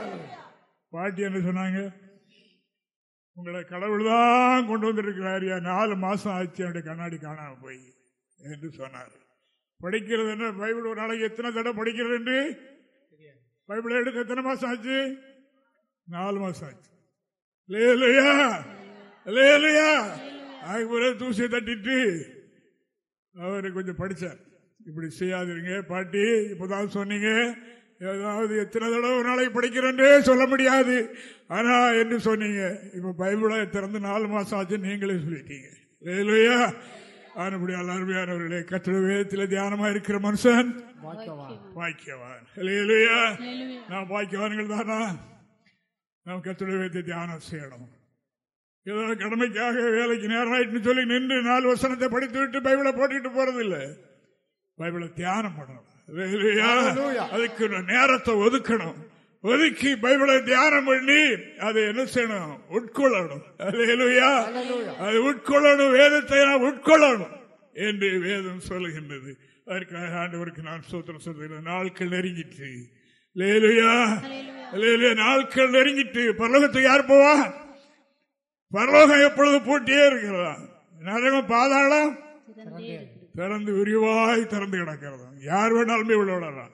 பாட்டி என்ன சொன்னாங்க? உங்களை கடவுள் தான் கொண்டு வந்திருக்கிறார். நாலு மாதம் ஆச்சு என்னுடைய கண்ணாடி காணாமல் போய் என்று சொன்னார். படிக்கிறது என்ன? பைபிள் ஒரு நாளைக்கு எத்தனை தடவை படிக்கிறது என்று? பைபிள் எடுக்க எத்தனை மாதம் ஆச்சு? நாலு மாதம் ஆச்சு. இல்லையா இல்லையா அதுக்கு பிறகு தூசியை தட்டிட்டு அவர் கொஞ்சம் படித்தார் இப்படி செய்யாதீங்க பாட்டி இப்போதான் சொன்னீங்க. ஏதாவது எத்தனை தடவை நாளைக்கு படிக்கிறேன்னே சொல்ல முடியாது. ஆனா என்று சொன்னீங்க. இப்ப பைபிளை திறந்து நாலு மாசம் ஆச்சு நீங்களே சொல்லிட்டீங்க. இல்லையா ஆனப்படியால் அருமையானவர்களே கத்திர வேதத்தில் தியானமா இருக்கிற மனுஷன் வாக்கியவான். இல்லையா நான் வாக்கியவான்கள் தானா? நாம் கத்திர வேதத்தை தியானம் செய்யணும். ஏதோ கடமைக்காக வேலைக்கு நேரம் ஆயிட்டுன்னு சொல்லி நின்று நாலு வசனத்தை படித்து விட்டு பைபிளை போட்டுட்டு போறதில்லை. பைபிளை தியானம் பண்ணணும். அதுக்கு நேரத்தை ஒதுக்கணும். ஒதுக்கி பைபிளை தியானம் பண்ணி அதை என்ன செய்யணும்? உட்கொள்ளணும். அது உட்கொள்ளணும். வேதத்தை நான் உட்கொள்ளணும் என்று வேதம் சொல்லுகின்றது. அதற்காக ஆண்டவருக்கு நான் சூத்திரம் சொல்லுகிறேன். நாட்கள் நெருங்கிட்டு லேலுயா லேலுயா நாட்கள் நெருங்கிட்டு பரலோகத்துக்கு யார் போவான் பரலோகம் எப்பொழுது பூட்டியே இருக்கிறதா? நரகம் பாதாளம்? திறந்து விரிவாய் திறந்து கிடக்கிறது? யார் வேணாலும் உள்ள விடலாம்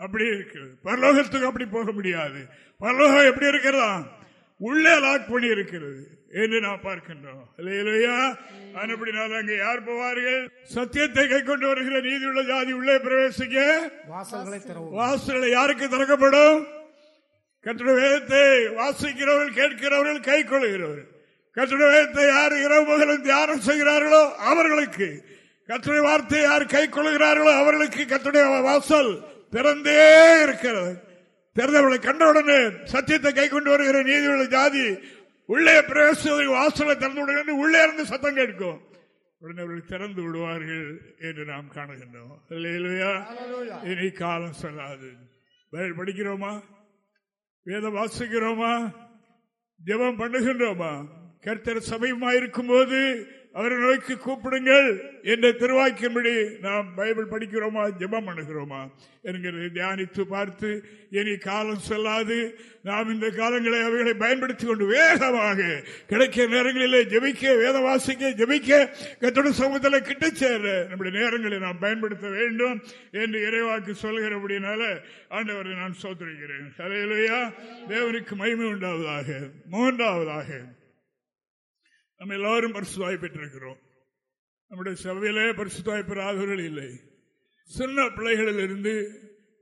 அப்படி இருக்கிறது பரலோகத்துக்கு அப்படி போக முடியாது. பரலோகம் எப்படி இருக்கிறதா? உள்ளே லாக் பண்ணி இருக்கிறது என்று நாம் பார்க்கின்றோம். இல்லையா அப்படினால் அங்கே யார் போவார்கள்? சத்தியத்தை கை கொண்டு வருகிற நீதி உள்ள ஜாதி உள்ளே பிரவேசிக்க வாசல்களை யாருக்கு திறக்கப்படும்? கட்டிட வேதத்தை வாசிக்கிறவர்கள் கேட்கிறவர்கள் கை கொள்கிறவர்கள் கட்டுரை யார் இரவு தியானம் செய்கிறார்களோ அவர்களுக்கு கத்துடைய வார்த்தை யார் கை கொள்கிறார்களோ அவர்களுக்கு கத்துடைய வாசல் திறந்தே இருக்கிறது. திறந்தவர்களை கண்டவுடனே சத்தியத்தை கை கொண்டு வருகிற நீதியுள்ள ஜாதி உள்ளே பிரவேச வாசலை திறந்து விடுங்க உள்ளே இருந்து சத்தம் கேட்கும். உடனே அவர்கள் திறந்து விடுவார்கள் என்று நாம் காணுகின்றோம். இனி காலம் சொல்லாது. படிக்கிறோமா? வேதம் வாசிக்கிறோமா? ஜபம் பண்ணுகின்றோமா? கர்த்தர் சமயமா இருக்கும் போது அவரை நோக்கி கூப்பிடுங்கள் என்ற திருவாக்கின்படி நாம் பைபிள் படிக்கிறோமா ஜெபம் பண்ணுகிறோமா? என்கிறதை தியானித்து பார்த்து இனி காலம் செல்லாது. நாம் இந்த காலங்களை அவைகளை பயன்படுத்திக் கொண்டு வேகமாக கிடைக்கிற நேரங்களிலே ஜெபிக்க வேத வாசிக்க ஜெபிக்க கத்தோட சமூகத்தில் கிட்ட சேர நம்முடைய நேரங்களை நாம் பயன்படுத்த வேண்டும் என்று இறைவாக்கு சொல்கிறபடினால ஆண்டவரை நான் சோதரிக்கிறேன். அலையிலையா தேவனுக்கு மகிமை உண்டாவதாக மூன்றாவதாக நம்ம எல்லாரும் பரிசுதாய் பெற்றிருக்கிறோம். நம்முடைய சபையிலே பரிசுத்தாய் பெறாதவர்கள் இல்லை. சின்ன பிள்ளைகளில் இருந்து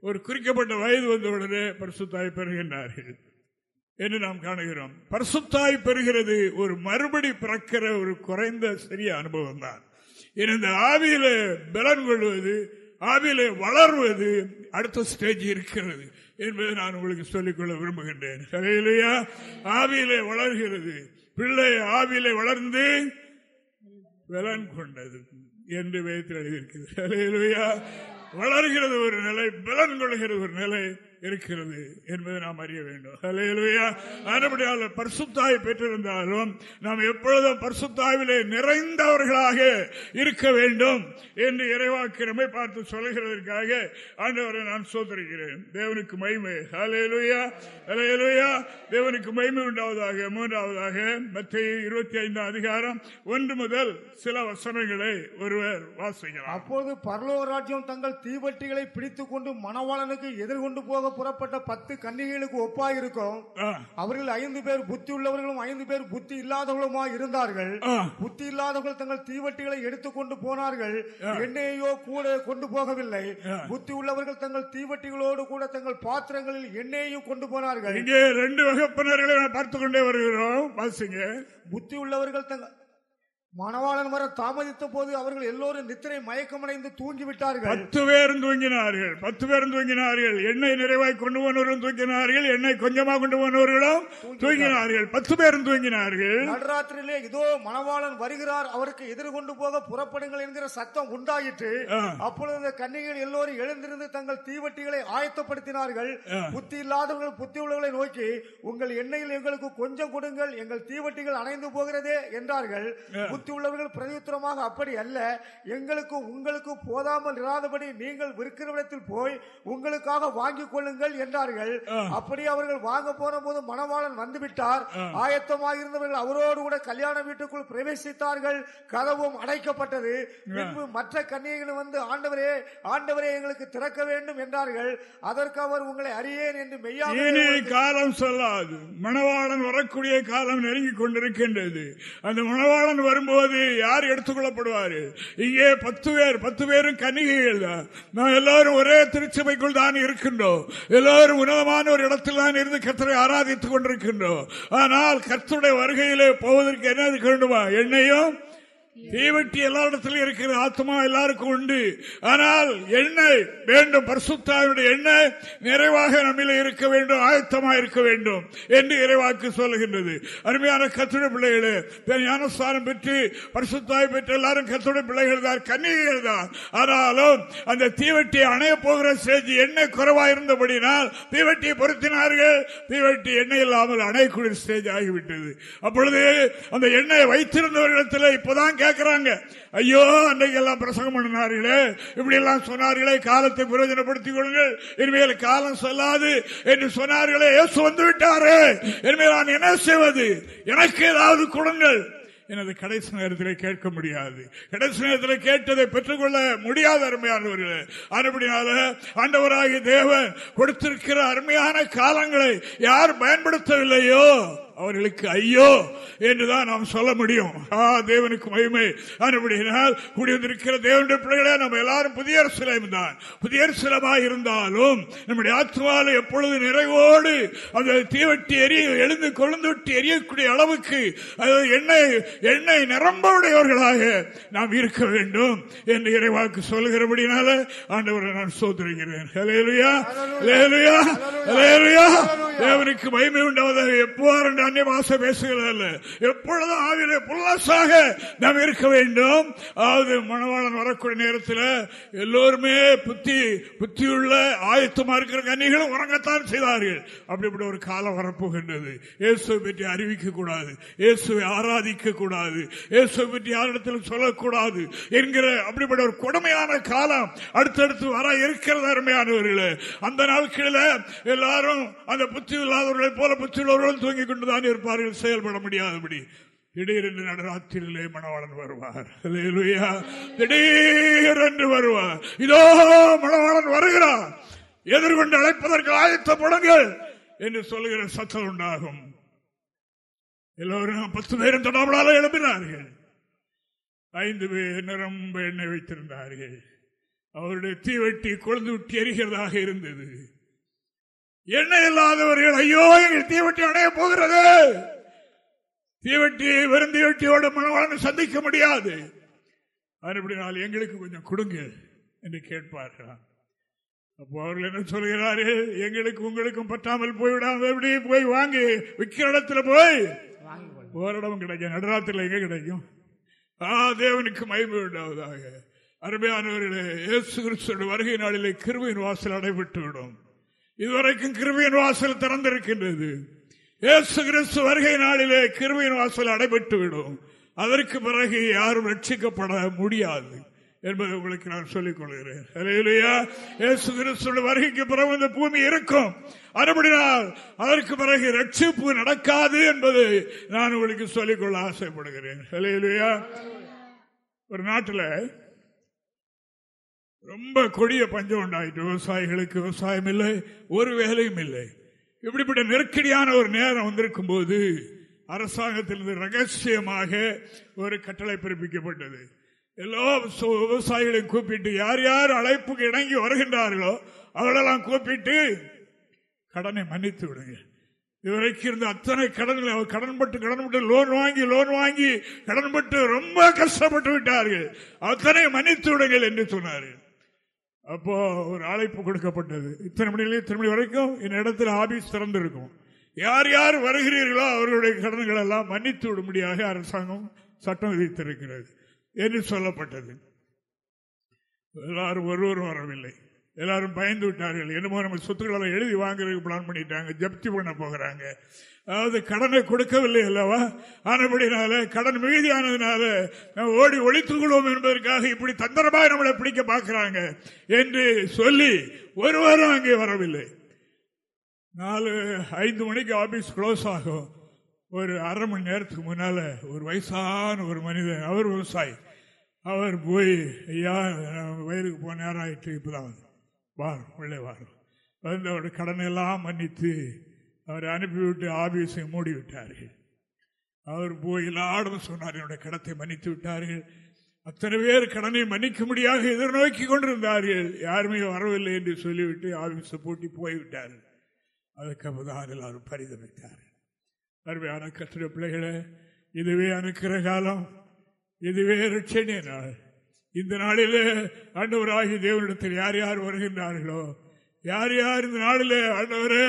ஒரு குறிக்கப்பட்ட வயது வந்தவுடனே பரிசுத்தாய் பெறுகின்றார்கள் என்று நாம் காணுகிறோம். பரிசுத்தாய் பெறுகிறது ஒரு மறுபடி பிறக்கிற ஒரு குறைந்த சிறிய அனுபவம் தான். இந்த ஆவியில பலன் கொள்வது ஆவியில வளர்வது அடுத்த ஸ்டேஜ் இருக்கிறது என்பதை நான் உங்களுக்கு சொல்லிக்கொள்ள விரும்புகின்றேன். ஆவியிலே வளர்கிறது. பிள்ளை ஆவிலை வளர்ந்து விலன் கொண்டது என்று வேதத்தில் எழுதியிருக்கிறது. வளர்கிறது ஒரு நிலை பலன் கொள்கிறது ஒரு நிலை. இருக்கிறது என்பதை நாம் அறிய வேண்டும். அதுபடியால் பரிசுத்தாய் பெற்றிருந்தாலும் நாம் எப்பொழுதும் பரிசுத்தாவிலே நிறைந்தவர்களாக இருக்க வேண்டும் என்று இறைவாக்கிரமை பார்த்து சொல்கிறதற்காக ஆண்டவரை நான் சோதரிக்கிறேன். தேவனுக்கு மய்மை ஹலேலுயா ஹலேலுயா தேவனுக்கு மய்மை உண்டாவதாக மூன்றாவதாக மத்திய இருபத்தி ஐந்தாம் அதிகாரம் ஒன்று முதல் சில வசனங்களை ஒருவர் வாசிக்கிறார் அப்போது பரலோக ராஜ்யம் தங்கள் தீவட்டிகளை பிடித்துக் கொண்டு மணவாளனுக்கு எதிர்கொண்டு போக புறப்பட்ட பத்து கன்னிகைகளுக்கு ஒப்பாக இருக்கும் அவர்கள் ஐந்து பேர் புத்தி உள்ளவர்களும் ஐந்து பேர் புத்தி இல்லாதவர்களுமா இருந்தார்கள். புத்தி இல்லாதவர்கள் தங்கள் தீவட்டிகளை எடுத்துக்கொண்டு போனார்கள். எண்ணெயோ கூட கொண்டு போகவில்லை. புத்தி உள்ளவர்கள் தங்கள் தீவட்டிகளோடு கூட தங்கள் பாத்திரங்களில் எண்ணெயையும் கொண்டு போனார்கள். இங்கே ரெண்டு வகுப்பினர்களை பார்த்துக் கொண்டே வருகிறோம். புத்தி உள்ளவர்கள் தங்கள் மணவாளன் வர தாமதித்த போது அவர்கள் எல்லோரும் நித்திரை மயக்கமடைந்து தூங்கிவிட்டார்கள். பத்து பேரும் தூங்கினார்கள். பத்து பேரும் தூங்கினார்கள். எண்ணெய் நிறைவாய் கொண்டு போனவர்களும் தூங்கினார்கள். எண்ணெய் கொஞ்சமாக கொண்டு போனவர்களும் தூங்கினார்கள். பத்து பேரும் தூங்கினார்கள். நடராத்திரியிலே இதோ மணவாளன் வருகிறார். அவருக்கு எதிர்கொண்டு போக புறப்படுங்கள் என்கிற சத்தம் உண்டாயிற்று. அப்பொழுது கன்னிகள் எல்லோரும் எழுந்திருந்து தங்கள் தீவட்டிகளை ஆயத்தப்படுத்தினார்கள். புத்தி இல்லாதவர்கள் புத்தி உள்ளவர்களை நோக்கி உங்கள் எண்ணெயில் எங்களுக்கு கொஞ்சம் கொடுங்கள். எங்கள் தீவட்டிகள் அணைந்து போகிறதே என்றார்கள். புத்தி உள்ளவர்கள் பிரதியுத்தரமாக அப்படி அல்ல. எங்களுக்கு உங்களுக்கு போதாமல் இராதபடி நீங்கள் விற்கிறவிடத்தில் போய் உங்களுக்காக வாங்கிக் கொள்ளுங்கள் என்றார்கள். அப்படி அவர்கள் வாங்க போன போது மணவாளன் வந்துவிட்டார். ஆயத்தமாக இருந்தவர்கள் அவரோடு கூட கல்யாண வீட்டுக்குள் பிரவேசித்தார்கள். கதவும் அடைக்கப்பட்டது. பின்பு மற்ற கன்னியர்கள் வந்து ஆண்டவரே ஆண்டவரே எங்களுக்கு திறக்க வேண்டும் என்றார்கள். அதற்கு அவர் உங்களை அறியேன் என்று மெய்யாமே காலம் சொல்லாது. மணவாளன் வரக்கூடிய காலம் நெருங்கிக் கொண்டிருக்கின்றது. அந்த மணவாளன் வரும்போது போது யார் எடுத்துக்கொள்ளப்படுவார்? இங்கே பத்து பேர் பத்து பேரும் கன்னிகைகள் தான். நாம் எல்லாரும் ஒரே திருச்சபைக்குள் தான் இருக்கின்றோம். எல்லாரும் உன்னதமான ஒரு இடத்தில் தான் இருந்து கத்தரை ஆராதித்துக் கொண்டிருக்கின்றோம். ஆனால் கர்த்தருடைய வருகையிலே போவதற்கு என்ன வேண்டுமா என்னையும் தீவட்டி எல்லா இடத்திலும் இருக்கிற ஆத்மா எல்லாருக்கும் உண்டு. ஆனால் எண்ணெய் வேண்டும். பரிசுத்தாவுடைய எண்ணெய் நிறைவாக நம்மில இருக்க வேண்டும். ஆயத்தமா இருக்க வேண்டும் என்று இறைவாக்கு சொல்லுகின்றது. அருமையான கத்துட பிள்ளைகளே ஞானஸ்தானம் பெற்று பரிசுத்தாய் பெற்று எல்லாரும் கத்துட பிள்ளைகள் தான் கன்னிகைகள் தான். ஆனாலும் அந்த தீவெட்டி அணைய போகிற ஸ்டேஜ் எண்ணெய் குறைவா இருந்தபடினால் தீவட்டியை பொருத்தினார்கள். தீவட்டி எண்ணெய் இல்லாமல் அணையக்கூடிய ஸ்டேஜ் ஆகிவிட்டது. அப்பொழுது அந்த எண்ணெயை வைத்திருந்தவர்களிடத்தில் இப்பதான் கேட்கிறாங்க ஐயோ அன்றைக்கு எல்லாம் பிரசங்கம் பண்ணினார்களே. இப்படி எல்லாம் சொன்னார்களே காலத்தை பிரயோஜனப்படுத்திக் கொள்ளுங்கள் இனிமேல் காலம் சொல்லாது என்று சொன்னார்களே ஏசு வந்து விட்டாரே இனிமேல் நான் என்ன செய்வது? எனக்கு ஏதாவது கொடுங்கள். எனது கடைசி நேரத்தில் கேட்க முடியாது. கடைசி நேரத்தில் கேட்டதை பெற்றுக்கொள்ள முடியாத அருமையானவர்களே. அதுபடினால அண்டவராகி தேவன் கொடுத்திருக்கிற அருமையான காலங்களை யார் பயன்படுத்தவில்லையோ அவர்களுக்கு ஐயோ என்றுதான் நாம் சொல்ல முடியும். ஆ தேவனுக்கு மகிமை. அப்படினால் குடியிருக்கிற தேவனுடைய பிள்ளைகளே நம்ம எல்லாரும் புதிய சிலம் தான். புதிய சிலமாக இருந்தாலும் நம்முடைய ஆத்மாவில் எப்பொழுது நிறைவோடு அந்த தீவட்டி எரிய எழுந்து கொழுந்து விட்டு எரியக்கூடிய அளவுக்கு எண்ணெய் எண்ணெய் நிரம்புடையவர்களாக நாம் இருக்க வேண்டும் என்று இறைவாக்கு சொல்கிறபடினால ஆண்டவரை நான் சோதரிக்கிறேன் தேவனுக்கு மகிமை உண்டாவதாக எப்போது அந்நிய மாசம் பேசுகிறதல்ல எப்பொழுதும் ஆவிலே புல்லாசாக நாம் இருக்க வேண்டும்? அதாவது மணவாளன் வரக்கூடிய நேரத்தில் எல்லோருமே புத்தி புத்தியுள்ள ஆயத்தமா இருக்கிற கன்னிகளும் உறங்கத்தான் செய்தார்கள். அப்படிப்பட்ட ஒரு காலம் வரப்போகின்றது. இயேசுவை பற்றி அறிவிக்க கூடாது இயேசுவை ஆராதிக்க கூடாது இயேசுவை பற்றி யாரிடத்திலும் சொல்லக்கூடாது என்கிற அப்படிப்பட்ட ஒரு கொடுமையான காலம் அடுத்தடுத்து வர இருக்கிறது அருமையானவர்களே. அந்த நாட்களில் எல்லாரும் அந்த புத்தி இல்லாதவர்களை போல புத்தி உள்ளவர்கள் கொண்டு தான் இருப்பார்கள் செயல்பட முடியாதபடி திடீரென்று நடராத்திரியிலே மணவாளன் வருவார். திடீரென்று வருவார். இதோ மணவாளன் வருகிறார். எதிர்கொண்டு அழைப்பதற்கு ஆயத்தப்படுங்கள் என்று சொல்லுகிற சத்தம் உண்டாகும். எல்லோரும் பத்து பேரும் தொடாமலால எழுப்பினார்கள் ஐந்து பேர் நிரம்ப எண்ணெய் வைத்திருந்தார்கள். அவருடைய தீவெட்டி கொழுந்து விட்டு எரிகிறதாக இருந்தது. எண்ணெய் இல்லாதவர்கள் ஐயோ எங்கள் தீவெட்டி அடைய போகிறது. தீவெட்டி வெறும் தீவெட்டியோடு மனவாளனை சந்திக்க முடியாது. அதுபடினால் எங்களுக்கு கொஞ்சம் கொடுங்க என்று கேட்பார்களாம் அப்போ அவர்கள் என்ன சொல்கிறாரு? எங்களுக்கு உங்களுக்கும் பற்றாமல் போய்விடாம எப்படி போய் வாங்கி விற்கிற இடத்துல போய்? ஓரிடம் கிடைக்கும் நடுராத்திரில் எங்க கிடைக்கும்? ஆ தேவனுக்கு மயமை உண்டாவதாக. அருமையானவர்களே இயேசு கிறிஸ்துடைய வருகை நாளிலே கிருவியின் வாசல் அடைபட்டு விடும் இதுவரைக்கும் கிருவியின் வாசல் திறந்திருக்கின்றது. இயேசு கிறிஸ்து வருகை நாளிலே கிருவியின் வாசல் அடைபட்டு விடும் அதற்கு பிறகு யாரும் ரட்சிக்கப்பட முடியாது என்பதை உங்களுக்கு நான் சொல்லிக் கொள்கிறேன். வருகைக்கு பிறகு இந்த பூமி இருக்கும். அதுபடினால் அதற்கு பிறகு ரட்சிப்பு நடக்காது என்பது நான் உங்களுக்கு சொல்லிக்கொள்ள ஆசைப்படுகிறேன். ஒரு நாட்டில் ரொம்ப கொடிய பஞ்சம் உண்டாயிட்டு விவசாயிகளுக்கு விவசாயம் இல்லை ஒரு வேலையும் இல்லை. இப்படிப்பட்ட நெருக்கடியான ஒரு நேரம் வந்திருக்கும் போது அரசாங்கத்திலிருந்து ரகசியமாக ஒரு கட்டளை பிறப்பிக்கப்பட்டது. எல்லா விவசாயிகளையும் கூப்பிட்டு யார் யார் அழைப்புக்கு இணங்கி வருகின்றார்களோ அவளெல்லாம் கூப்பிட்டு கடனை மன்னித்து விடுங்க இதுவரைக்கும் இருந்த அத்தனை கடன்களை அவர் கடன்பட்டு கடன்பட்டு லோன் வாங்கி லோன் வாங்கி கடன்பட்டு ரொம்ப கஷ்டப்பட்டு விட்டார்கள். அத்தனை மன்னித்து விடுங்கள் என்று சொன்னார்கள். அப்போ ஒரு அழைப்பு கொடுக்கப்பட்டது. இத்தனை மணியிலே இத்தனை மணி வரைக்கும் இந்த இடத்துல ஆபீஸ் திறந்திருக்கும். யார் யார் வருகிறீர்களோ அவர்களுடைய கடன்கள் எல்லாம் மன்னித்து விடும்படியாக அரசாங்கம் சட்டம் விதித்திருக்கிறது என்று சொல்லப்பட்டது. எல்லாரும் ஒருவரும் வரவில்லை. எல்லாரும் பயந்து விட்டார்கள். என்னமோ நம்ம சொத்துக்களை எழுதி வாங்குறதுக்கு பிளான் பண்ணிட்டாங்க. ஜப்தி பண்ண போகிறாங்க. அதாவது கடனை கொடுக்கவில்லை அல்லவா? ஆனபடினால கடன் மிகுதியானதுனால ஓடி ஒழித்துக் கொள்வோம் என்பதற்காக இப்படி தந்திரமாக நம்மளை பிடிக்க பார்க்கிறாங்க என்று சொல்லி ஒருவரும் அங்கே வரவில்லை. நாலு ஐந்து மணிக்கு ஆபீஸ் க்ளோஸ் ஆகும். ஒரு அரை மணி நேரத்துக்கு முன்னால ஒரு வயசான ஒரு மனிதன் அவர் விவசாயி. அவர் போய் ஐயா வயலுக்கு போன நேரம் ஆயிட்டு இப்போதான் வாரும் உள்ளே வாரும். வந்து அவருடைய கடனெல்லாம் மன்னித்து அவரை அனுப்பிவிட்டு ஆபீஸை மூடி விட்டார்கள் அவர் போய் எல்லாரும் சொன்னார் என்னுடைய கடத்தை மன்னித்து விட்டார்கள். அத்தனை பேர் கடனை மன்னிக்க முடியாத எதிர்நோக்கி கொண்டிருந்தார்கள். யாருமே வரவில்லை என்று சொல்லிவிட்டு ஆபீஸை பூட்டி போய்விட்டார்கள். அதுக்கப்புறம் எல்லாரும் பரிதவித்தார்கள் அருமையான கத்திர பிள்ளைகளை இதுவே அனுக்கிற காலம் இதுவே ரட்சணிய நாள். இந்த நாளில் ஆண்டவராகி தேவனிடத்தில் யார் யார் வருகின்றார்களோ யார் யார் இந்த நாளில் ஆண்டவரே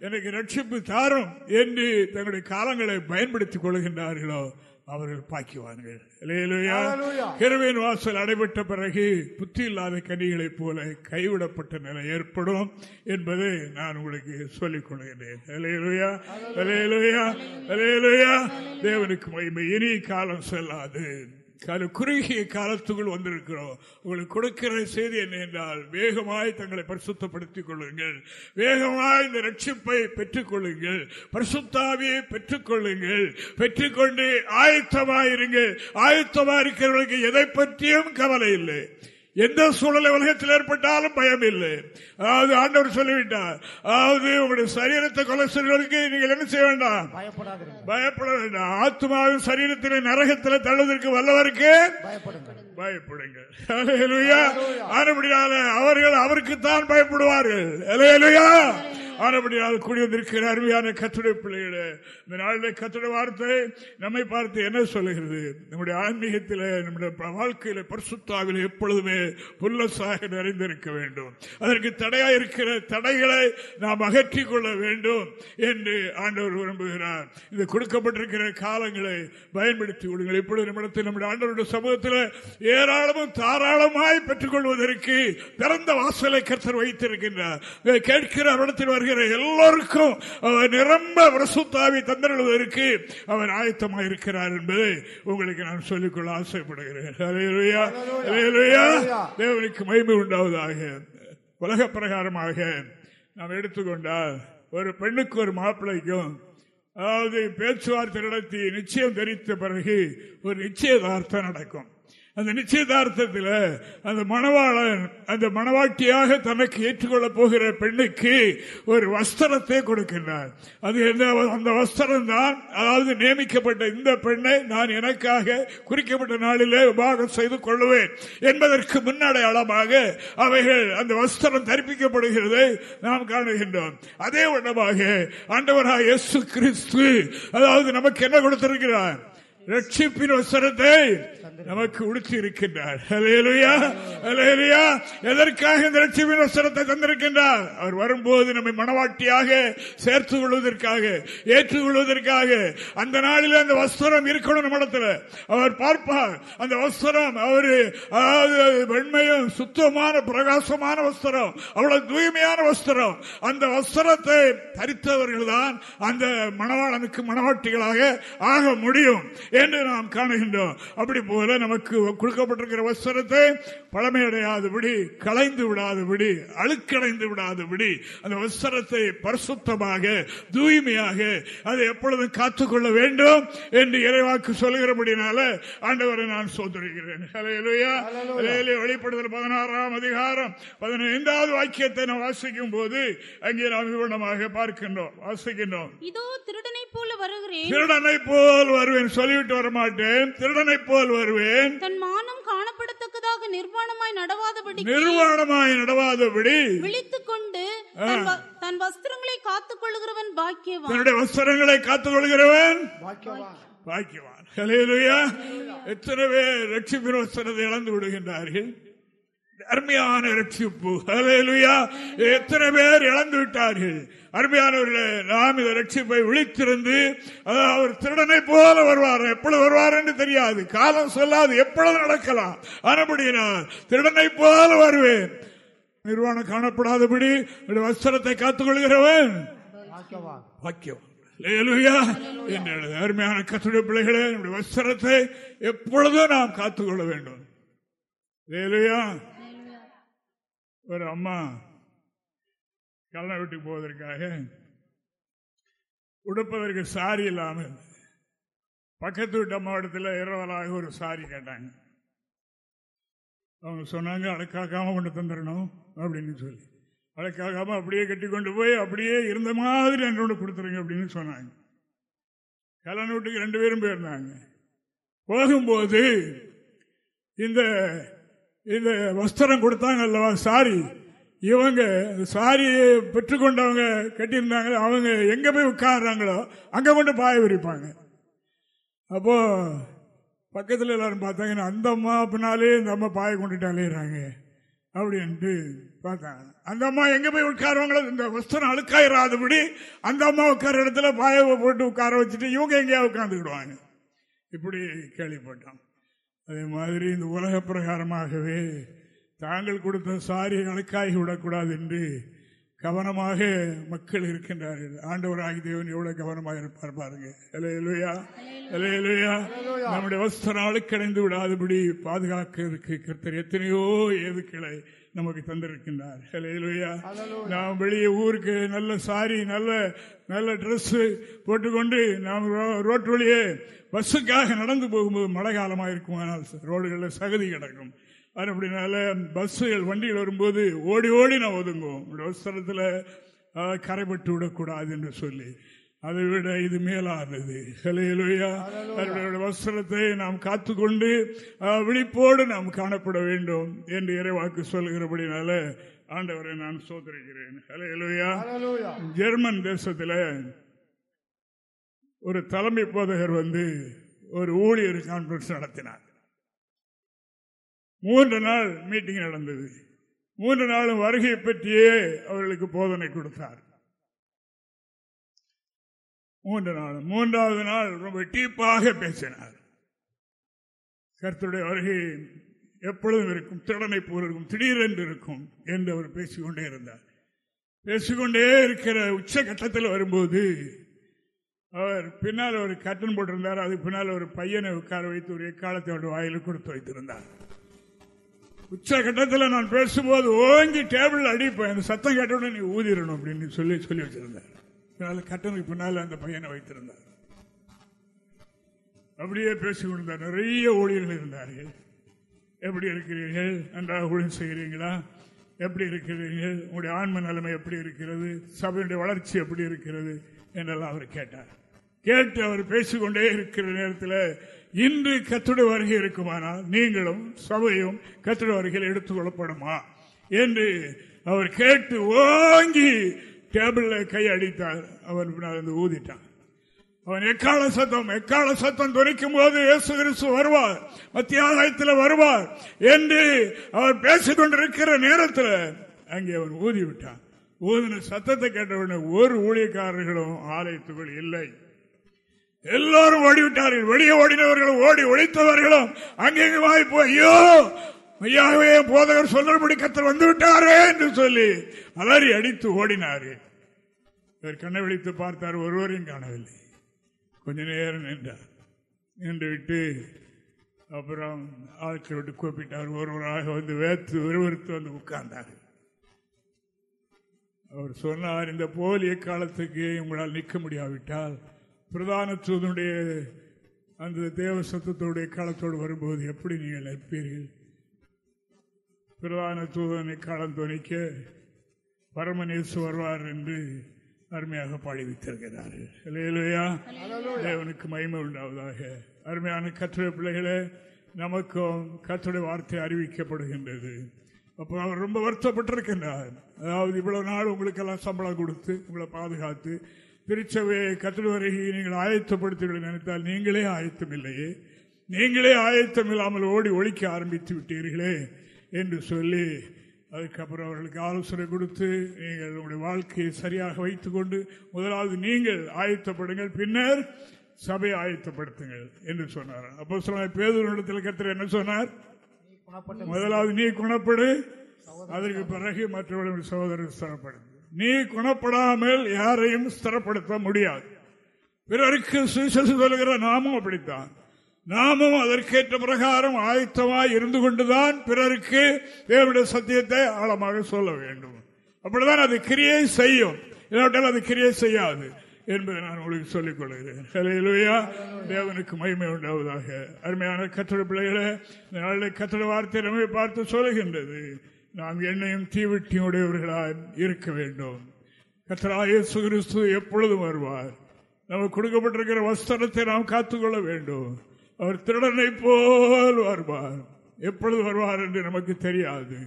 எனக்கு ரட்சிப்பு தாரும் என்று தங்களுடைய காலங்களை பயன்படுத்திக் கொள்கின்றார்களோ அவர்கள் பாக்கிவார்கள் கிருவின் வாசல் அடைபட்ட பிறகு புத்தி இல்லாத கனிகளைப் போல கைவிடப்பட்ட நிலை ஏற்படும் என்பதை நான் உங்களுக்கு சொல்லிக் கொள்கிறேன். தேவனுக்கு மகிமை. இனி காலம் செல்லாது. குறுகிய காலத்துக்குள் வந்திருக்கிறோம். உங்களுக்கு கொடுக்கிற செய்தி என்ன என்றால் வேகமாய் தங்களை பரிசுத்தப்படுத்திக் கொள்ளுங்கள். வேகமாய் இந்த ரட்சிப்பை பெற்றுக் கொள்ளுங்கள். பரிசுத்தாவியை பெற்றுக் கொள்ளுங்கள். பெற்றுக்கொண்டு ஆயத்தமாயிருங்கள். ஆயத்தமா இருக்கிறவர்களுக்கு எதை பற்றியும் கவலை இல்லை. எந்த சூழலை உலகத்தில் ஏற்பட்டாலும் பயம் இல்லை அதாவது ஆண்டவர் சொல்லிவிட்டார். அதாவது உங்களுடைய சரீரத்தை கொலை செய்வதற்கு நீங்கள் என்ன செய்ய வேண்டாம்? பயப்பட வேண்டாம். ஆத்மாவின் சரீரத்தில் நரகத்தில் தள்ளுவதற்கு வல்லவருக்கு பயப்படுங்க அவர்கள் அவருக்குத்தான் பயப்படுவார்கள். ஆனபடியால் கூடி வந்திருக்கிற அருமையான கத்துடை பிள்ளைகளே இந்த நாளில் கத்துட வார்த்தை நம்மை பார்த்து என்ன சொல்லுகிறது? நம்முடைய ஆன்மீகத்தில் நம்முடைய வாழ்க்கையில பரிசுத்தாவில் எப்பொழுதுமே புல்லசாக நிறைந்திருக்க வேண்டும். அதற்கு தடையா இருக்கிற தடைகளை நாம் அகற்றிக் கொள்ள வேண்டும் என்று ஆண்டவர் விரும்புகிறார். இந்த கொடுக்கப்பட்டிருக்கிற காலங்களை பயன்படுத்தி விடுங்கள் இப்பொழுது நம்மிடத்தில் நம்முடைய ஆண்டவருடைய சமூகத்தில் ஏராளமும் தாராளமாய் பெற்றுக் கொள்வதற்கு திறந்த வாசலை கருத்தர் வைத்திருக்கின்றார். கேட்கிற இடத்தில் வருகிற எல்லோருக்கும் அவர் நிரம்ப பிரசுத்தாவி தந்திருவதற்கு அவர் ஆயத்தமாக இருக்கிறார் என்பதை உங்களுக்கு நான் சொல்லிக்கொள்ள ஆசைப்படுகிறேன். தேவனுக்கு மகிமை உண்டாவதாக. உலக பிரகாரமாக நாம் எடுத்துக்கொண்டால் ஒரு பெண்ணுக்கு ஒரு மாப்பிள்ளைக்கும் அதாவது பேச்சுவார்த்தை நடத்தி நிச்சயம் தெரிவித்த பிறகு ஒரு நிச்சயதார்த்தம் நடக்கும். அந்த நிச்சயதார்த்தத்தில் அந்த மணவாளன் அந்த மணவாட்டியாக தனக்கு ஏற்றுக்கொள்ளப் போகிற பெண்ணுக்கு ஒரு வஸ்திரத்தை கொடுக்கின்றார். அது என்ன அந்த வஸ்திரம் தான் அதாவது நியமிக்கப்பட்ட இந்த பெண்ணை நான் எனக்காக குறிக்கப்பட்ட நாளிலே விவாகம் செய்து கொள்ளுவேன் என்பதற்கு முன்னடையாளமாக அவைகள் அந்த வஸ்திரம் தரிப்பிக்கப்படுகிறதை நாம் காணுகின்றோம். அதே வண்ணமாக ஆண்டவராக இயேசு கிறிஸ்து அதாவது நமக்கு என்ன கொடுத்திருக்கிறார்? ரட்சிப்பின் வஸ்திரத்தை நமக்கு உடுத்தி இருக்கின்றார் எதற்காக இந்த லட்சுமி வசனத்தை தந்திருக்கின்றார்? அவர் வரும்போது நம்மை மனவாட்டியாக சேர்த்துக் கொள்வதற்காக ஏற்றுக்கொள்வதற்காக அந்த நாளில் அந்த வஸ்திரம் இருக்கணும் நம்மிடத்தில் அவர் பார்ப்பார். அந்த வஸ்திரம் அவரு அதாவது வெண்மையும் சுத்தமான பிரகாசமான வஸ்திரம். அவ்வளவு தூய்மையான வஸ்திரம். அந்த வஸ்திரத்தை தரித்தவர்கள் தான் அந்த மணவாளனுக்கு மணவாட்டிகளாக ஆக முடியும் என்று நாம் காணுகின்றோம். அப்படி போல நமக்கு கொடுக்கப்பட்டிருக்கிற வஸ்திரத்தை பழமையடையாதபடி களைந்து விடாதபடி அழுக்கடைந்து விடாதபடி அந்த வஸ்திரத்தை பரிசுத்தமாக தூய்மையாக அதை எப்பொழுதும் காத்துக்கொள்ள வேண்டும் என்று இறைவாக்கு சொல்லுகிறபடினால ஆண்டவரை நான் சோதரிக்கிறேன். வெளிப்படுதல் பதினாறாம் அதிகாரம் பதினைந்தாவது வாக்கியத்தை நாம் வாசிக்கும் போது அங்கே நாம் விவரணமாக பார்க்கின்றோம் வாசிக்கின்றோம். இதோ திருடனை போல வருகிறேன். திருடனை போல் வருவேன் சொல்லிவிட்டு வர மாட்டேன் திருடனை போல் வருவேன். தன் மானம் காணப்படத்தக்கதாக நிர்வாணமாய் நடவாதபடி நிர்வாணமாய் நடவாதபடி விழித்துக் கொண்டு தன் வஸ்திரங்களை காத்துக் கொள்கிறவன் பாக்கியவான். தன்னுடைய வஸ்திரங்களை காத்துக் கொள்கிறவன் பாக்கியவான். எத்தனை பேர் ரட்சிப்பின் வஸ்திரத்தை இழந்து விடுகின்றார்கள்? அருமையான ரட்சிப்பு எத்தனை பேர் இழந்து விட்டார்கள். அருமையானவர்களே நாம் இந்த ரட்சிப்பை விழித்திருந்து அவர் திருடனை போல வருவார். எப்பொழுது வருவார் என்று தெரியாது. காலம் சொல்லாது. எப்பொழுது நடக்கலாம்? ஆனபடியினால் திருடனை போல வருவேன். நிர்வாணம் காணப்படாதபடி வஸ்திரத்தை காத்துக் கொள்கிறவன் பாக்கியம் அருமையான கத்துடைய பிள்ளைகளே வஸ்திரத்தை எப்பொழுதும் நாம் காத்துக்கொள்ள வேண்டும். ஒரு அம்மா கல்யாண வீட்டுக்கு போவதற்காக உடுப்பதற்கு சாரி இல்லாமல் பக்கத்து வீட்டு அம்மாவிடத்தில் இரவலாக ஒரு சாரி கேட்டாங்க. அவங்க சொன்னாங்க அடக்காக்காம கொண்டு தந்துடணும் அப்படின்னு சொல்லி. அடக்காக்காம அப்படியே கட்டி கொண்டு போய் அப்படியே இருந்த மாதிரி என்னோட கொடுத்துருங்க அப்படின்னு சொன்னாங்க. கல்யாண வீட்டுக்கு ரெண்டு பேரும் போயிருந்தாங்க. போகும்போது இந்த இந்த வஸ்திரம் கொடுத்தாங்க அல்லவா சாரி. இவங்க சாரியை பெற்றுக்கொண்டவங்க கட்டியிருந்தாங்க. அவங்க எங்க போய் உட்காடுறாங்களோ அங்க கொண்டு பாய விரிப்பாங்க. அப்போ பக்கத்தில் எல்லாரும் பார்த்தாங்க அந்த அம்மா பின்னாலே இந்த அம்மா பாய கொண்டுட்டு அலையிறாங்க. அப்படின்ட்டு பார்த்தாங்க. அந்த அம்மா எங்க போய் உட்காருவாங்களோ இந்த வஸ்திரம் அழுக்காயிராதபடி அந்த அம்மா உட்கார இடத்துல பாய போட்டு உட்கார வச்சுட்டு இவங்க எங்கேயா உட்காந்துக்கிடுவாங்க இப்படி கேள்விப்பட்டோம். அதே மாதிரி இந்த உலக பிரகாரமாகவே தாங்கள் கொடுத்த சாரி கணக்காகி விடக்கூடாது என்று கவனமாக மக்கள் இருக்கின்றார்கள். ஆண்டவராகி தேவன் எவ்வளவு கவனமாக இருப்பார் பாருங்க. நம்முடைய வஸ்திரம் அழுக்கடைந்து விடாதபடி பாதுகாக்கிறதுக்கு கர்த்தர் எத்தனையோ ஏதுக்களை நமக்கு தந்திருக்கின்றார். நாம் வெளியே ஊருக்கு நல்ல சாரி நல்ல நல்ல ட்ரெஸ் போட்டுக்கொண்டு நாம் ரோட்டு வழியே பஸ்ஸுக்காக நடந்து போகும்போது மழை காலமாக இருக்குமானால் ரோடுகளில் சகதி கிடக்கும். அப்படினால பஸ்ஸுகள் வண்டிகள் வரும்போது ஓடி ஓடி நான் ஒதுங்குவோம். அவசரத்தில் கரைப்பட்டு விடக்கூடாது என்று சொல்லி. அதை விட இது மேலானது. வஸ்திரத்தை நாம் காத்துக்கொண்டு விழிப்போடு நாம் காணப்பட வேண்டும் என்று இறைவாக்கு சொல்கிறபடினால ஆண்டவரை நான் சோதரிக்கிறேன். ஜெர்மன் தேசத்தில் ஒரு தலைமை போதகர் வந்து ஒரு ஊழியர் கான்பரன்ஸ் நடத்தினார். மூன்று நாள் மீட்டிங் நடந்தது. மூன்று நாளும் வருகை பற்றியே அவர்களுக்கு போதனை கொடுத்தார். மூன்று நாள் மூன்றாவது நாள் ரொம்ப டீப்பாக பேசினார். கருத்துடைய வருகை எப்பொழுதும் இருக்கும் திறனை போல் இருக்கும் திடீரென்று இருக்கும் என்று அவர் பேசிக்கொண்டே இருந்தார். பேசிக்கொண்டே இருக்கிற உச்சகட்டத்தில் வரும்போது அவர் பின்னால் ஒரு கட்டன் போட்டிருந்தார். அதுக்கு பின்னால் ஒரு பையனை உட்கார வைத்து ஒரு எக்காலத்தை அவருடைய வாயில் கொடுத்து வைத்திருந்தார். உச்சகட்டத்தில் நான் பேசும்போது ஓங்கி டேபிள் அடிப்பேன். அந்த சத்தம் கேட்டவுடனே நீ ஊதிடணும் அப்படின்னு சொல்லி சொல்லி வச்சிருந்தார். கட்டனுக்கு பின்னால் அந்த பையனை வைத்திருந்தார். அப்படியே பேசிக் கொண்டிருந்தார் நிறைய ஊழியர்கள் இருந்தார்கள். எப்படி இருக்கிறீர்கள்? நன்றாக ஊழியம் செய்கிறீங்களா எப்படி இருக்கிறீர்கள்? உங்களுடைய ஆன்ம நிலைமை எப்படி இருக்கிறது? சபையுடைய வளர்ச்சி எப்படி இருக்கிறது? என்றெல்லாம் அவர் கேட்டார். கேட்டு அவர் பேசிக்கொண்டே இருக்கிற நேரத்தில் இன்று கத்துடைய வருகை இருக்குமானால் நீங்களும் சபையும் கத்துடைய வருகையில் எடுத்துக் கொள்ளப்படுமா என்று அவர் கேட்டு ஓங்கி டேபிள்ல கை அடித்தார் அவர் பின்னால் ஊதிட்டான். அவன் எக்கால சத்தம்? எக்கால சத்தம் துணிக்கும் போது இயேசு கிறிஸ்து வருவார். மத்திய ஆதாயத்தில் வருவார் என்று அவர் பேசிக் கொண்டிருக்கிற நேரத்தில் அங்கே அவன் ஊதி விட்டான். ஊதின சத்தத்தை கேட்டவுடனே ஒரு ஊழியக்காரர்களும் ஆலயத்துக்குள் இல்லை. எல்லோரும் ஓடிவிட்டார்கள். வெளியே ஓடினவர்களும் ஓடி ஒழித்தவர்களும் அங்கே வாய்ப்பு? ஐயோ! மெய்யாகவே போதகர் சொல்றபடி கத்தர் வந்து விட்டாரே என்று சொல்லி அலறி அடித்து ஓடினார். இவர் கண்ணை விழித்து பார்த்தார் ஒருவரையும் காணவில்லை. கொஞ்ச நேரம் நின்றார். நின்று விட்டு அப்புறம் ஆட்களை விட்டு கூப்பிட்டார். ஒருவராக வந்து வேத்து விறுவிறுத்து வந்து உட்கார்ந்தார். அவர் சொன்னார் இந்த போலிய காலத்துக்கு உங்களால் நிற்க முடியாவிட்டால் பிரதான தூதனுடைய அந்த தேவ சத்தத்தோடைய காலத்தோடு வரும்போது எப்படி நீங்கள் நிற்பீர்கள்? பிரதான தூதனை காலம் துணிக்க பரமநேசு வருவார் என்று அருமையாக பாடி வைத்திருக்கிறார்கள் தேவனுக்கு மகிமை உண்டாவதாக. அருமையான கற்றுரை பிள்ளைகளே நமக்கும் கற்றுடைய வார்த்தை அறிவிக்கப்படுகின்றது. அப்போ அவர் ரொம்ப வருத்தப்பட்டிருக்கின்றார். அதாவது இவ்வளவு நாள் உங்களுக்கெல்லாம் சம்பளம் கொடுத்து உங்களை பாதுகாத்து திருச்சபையை கற்றுடு வருகை நீங்கள் ஆயத்தப்படுத்தி நினைத்தால் நீங்களே ஆயத்தம் இல்லையே நீங்களே ஆயத்தம் இல்லாமல் ஓடி ஒழிக்க ஆரம்பித்து விட்டீர்களே. என்று சொல்லி அதுக்கப்புறம் அவர்களுக்கு ஆலோசனை கொடுத்து நீங்கள் உங்களுடைய வாழ்க்கையை சரியாக வைத்துக்கொண்டு முதலாவது நீங்கள் ஆயத்தப்படுங்கள் பின்னர் சபை ஆயத்தப்படுத்துங்கள் என்று சொன்னார். அப்போ சொன்ன பேதூரிடத்தில் கத்திர என்ன சொன்னார்? முதலாவது நீ குணப்படு அதற்கு பிறகு மற்றவர்கள் சகோதரர் ஸ்திரப்படுது நீ குணப்படாமல் யாரையும் ஸ்திரப்படுத்த முடியாது. பிறருக்கு சொல்லுகிற நாமும் அப்படித்தான். நாமும் அதற்கேற்ற பிரகாரம் ஆயத்தமாய் இருந்து கொண்டுதான் பிறருக்கு தேவனுடைய சத்தியத்தை ஆழமாக சொல்ல வேண்டும். அப்படிதான் அது கிரியை செய்யும். இல்லாவிட்டால் அது கிரியை செய்யாது என்பதை நான் உங்களுக்கு சொல்லிக் கொள்கிறேன். தேவனுக்கு மகிமை உண்டாவதாக. அருமையான கட்டட பிள்ளைகளை நாளில் கட்டட வார்த்தை நம்மை பார்த்து சொல்லுகின்றது. நாம் என்னையும் தீவிட்டியும் உடையவர்களாக இருக்க வேண்டும். கத்தராய சுகிறிஸ்து எப்பொழுதும் வருவார். நமக்கு கொடுக்கப்பட்டிருக்கிற வஸ்திரத்தை நாம் காத்துக்கொள்ள வேண்டும். அவர் திருடனை போல் வருவார். எப்பொழுது வருவார் என்று நமக்கு தெரியாது.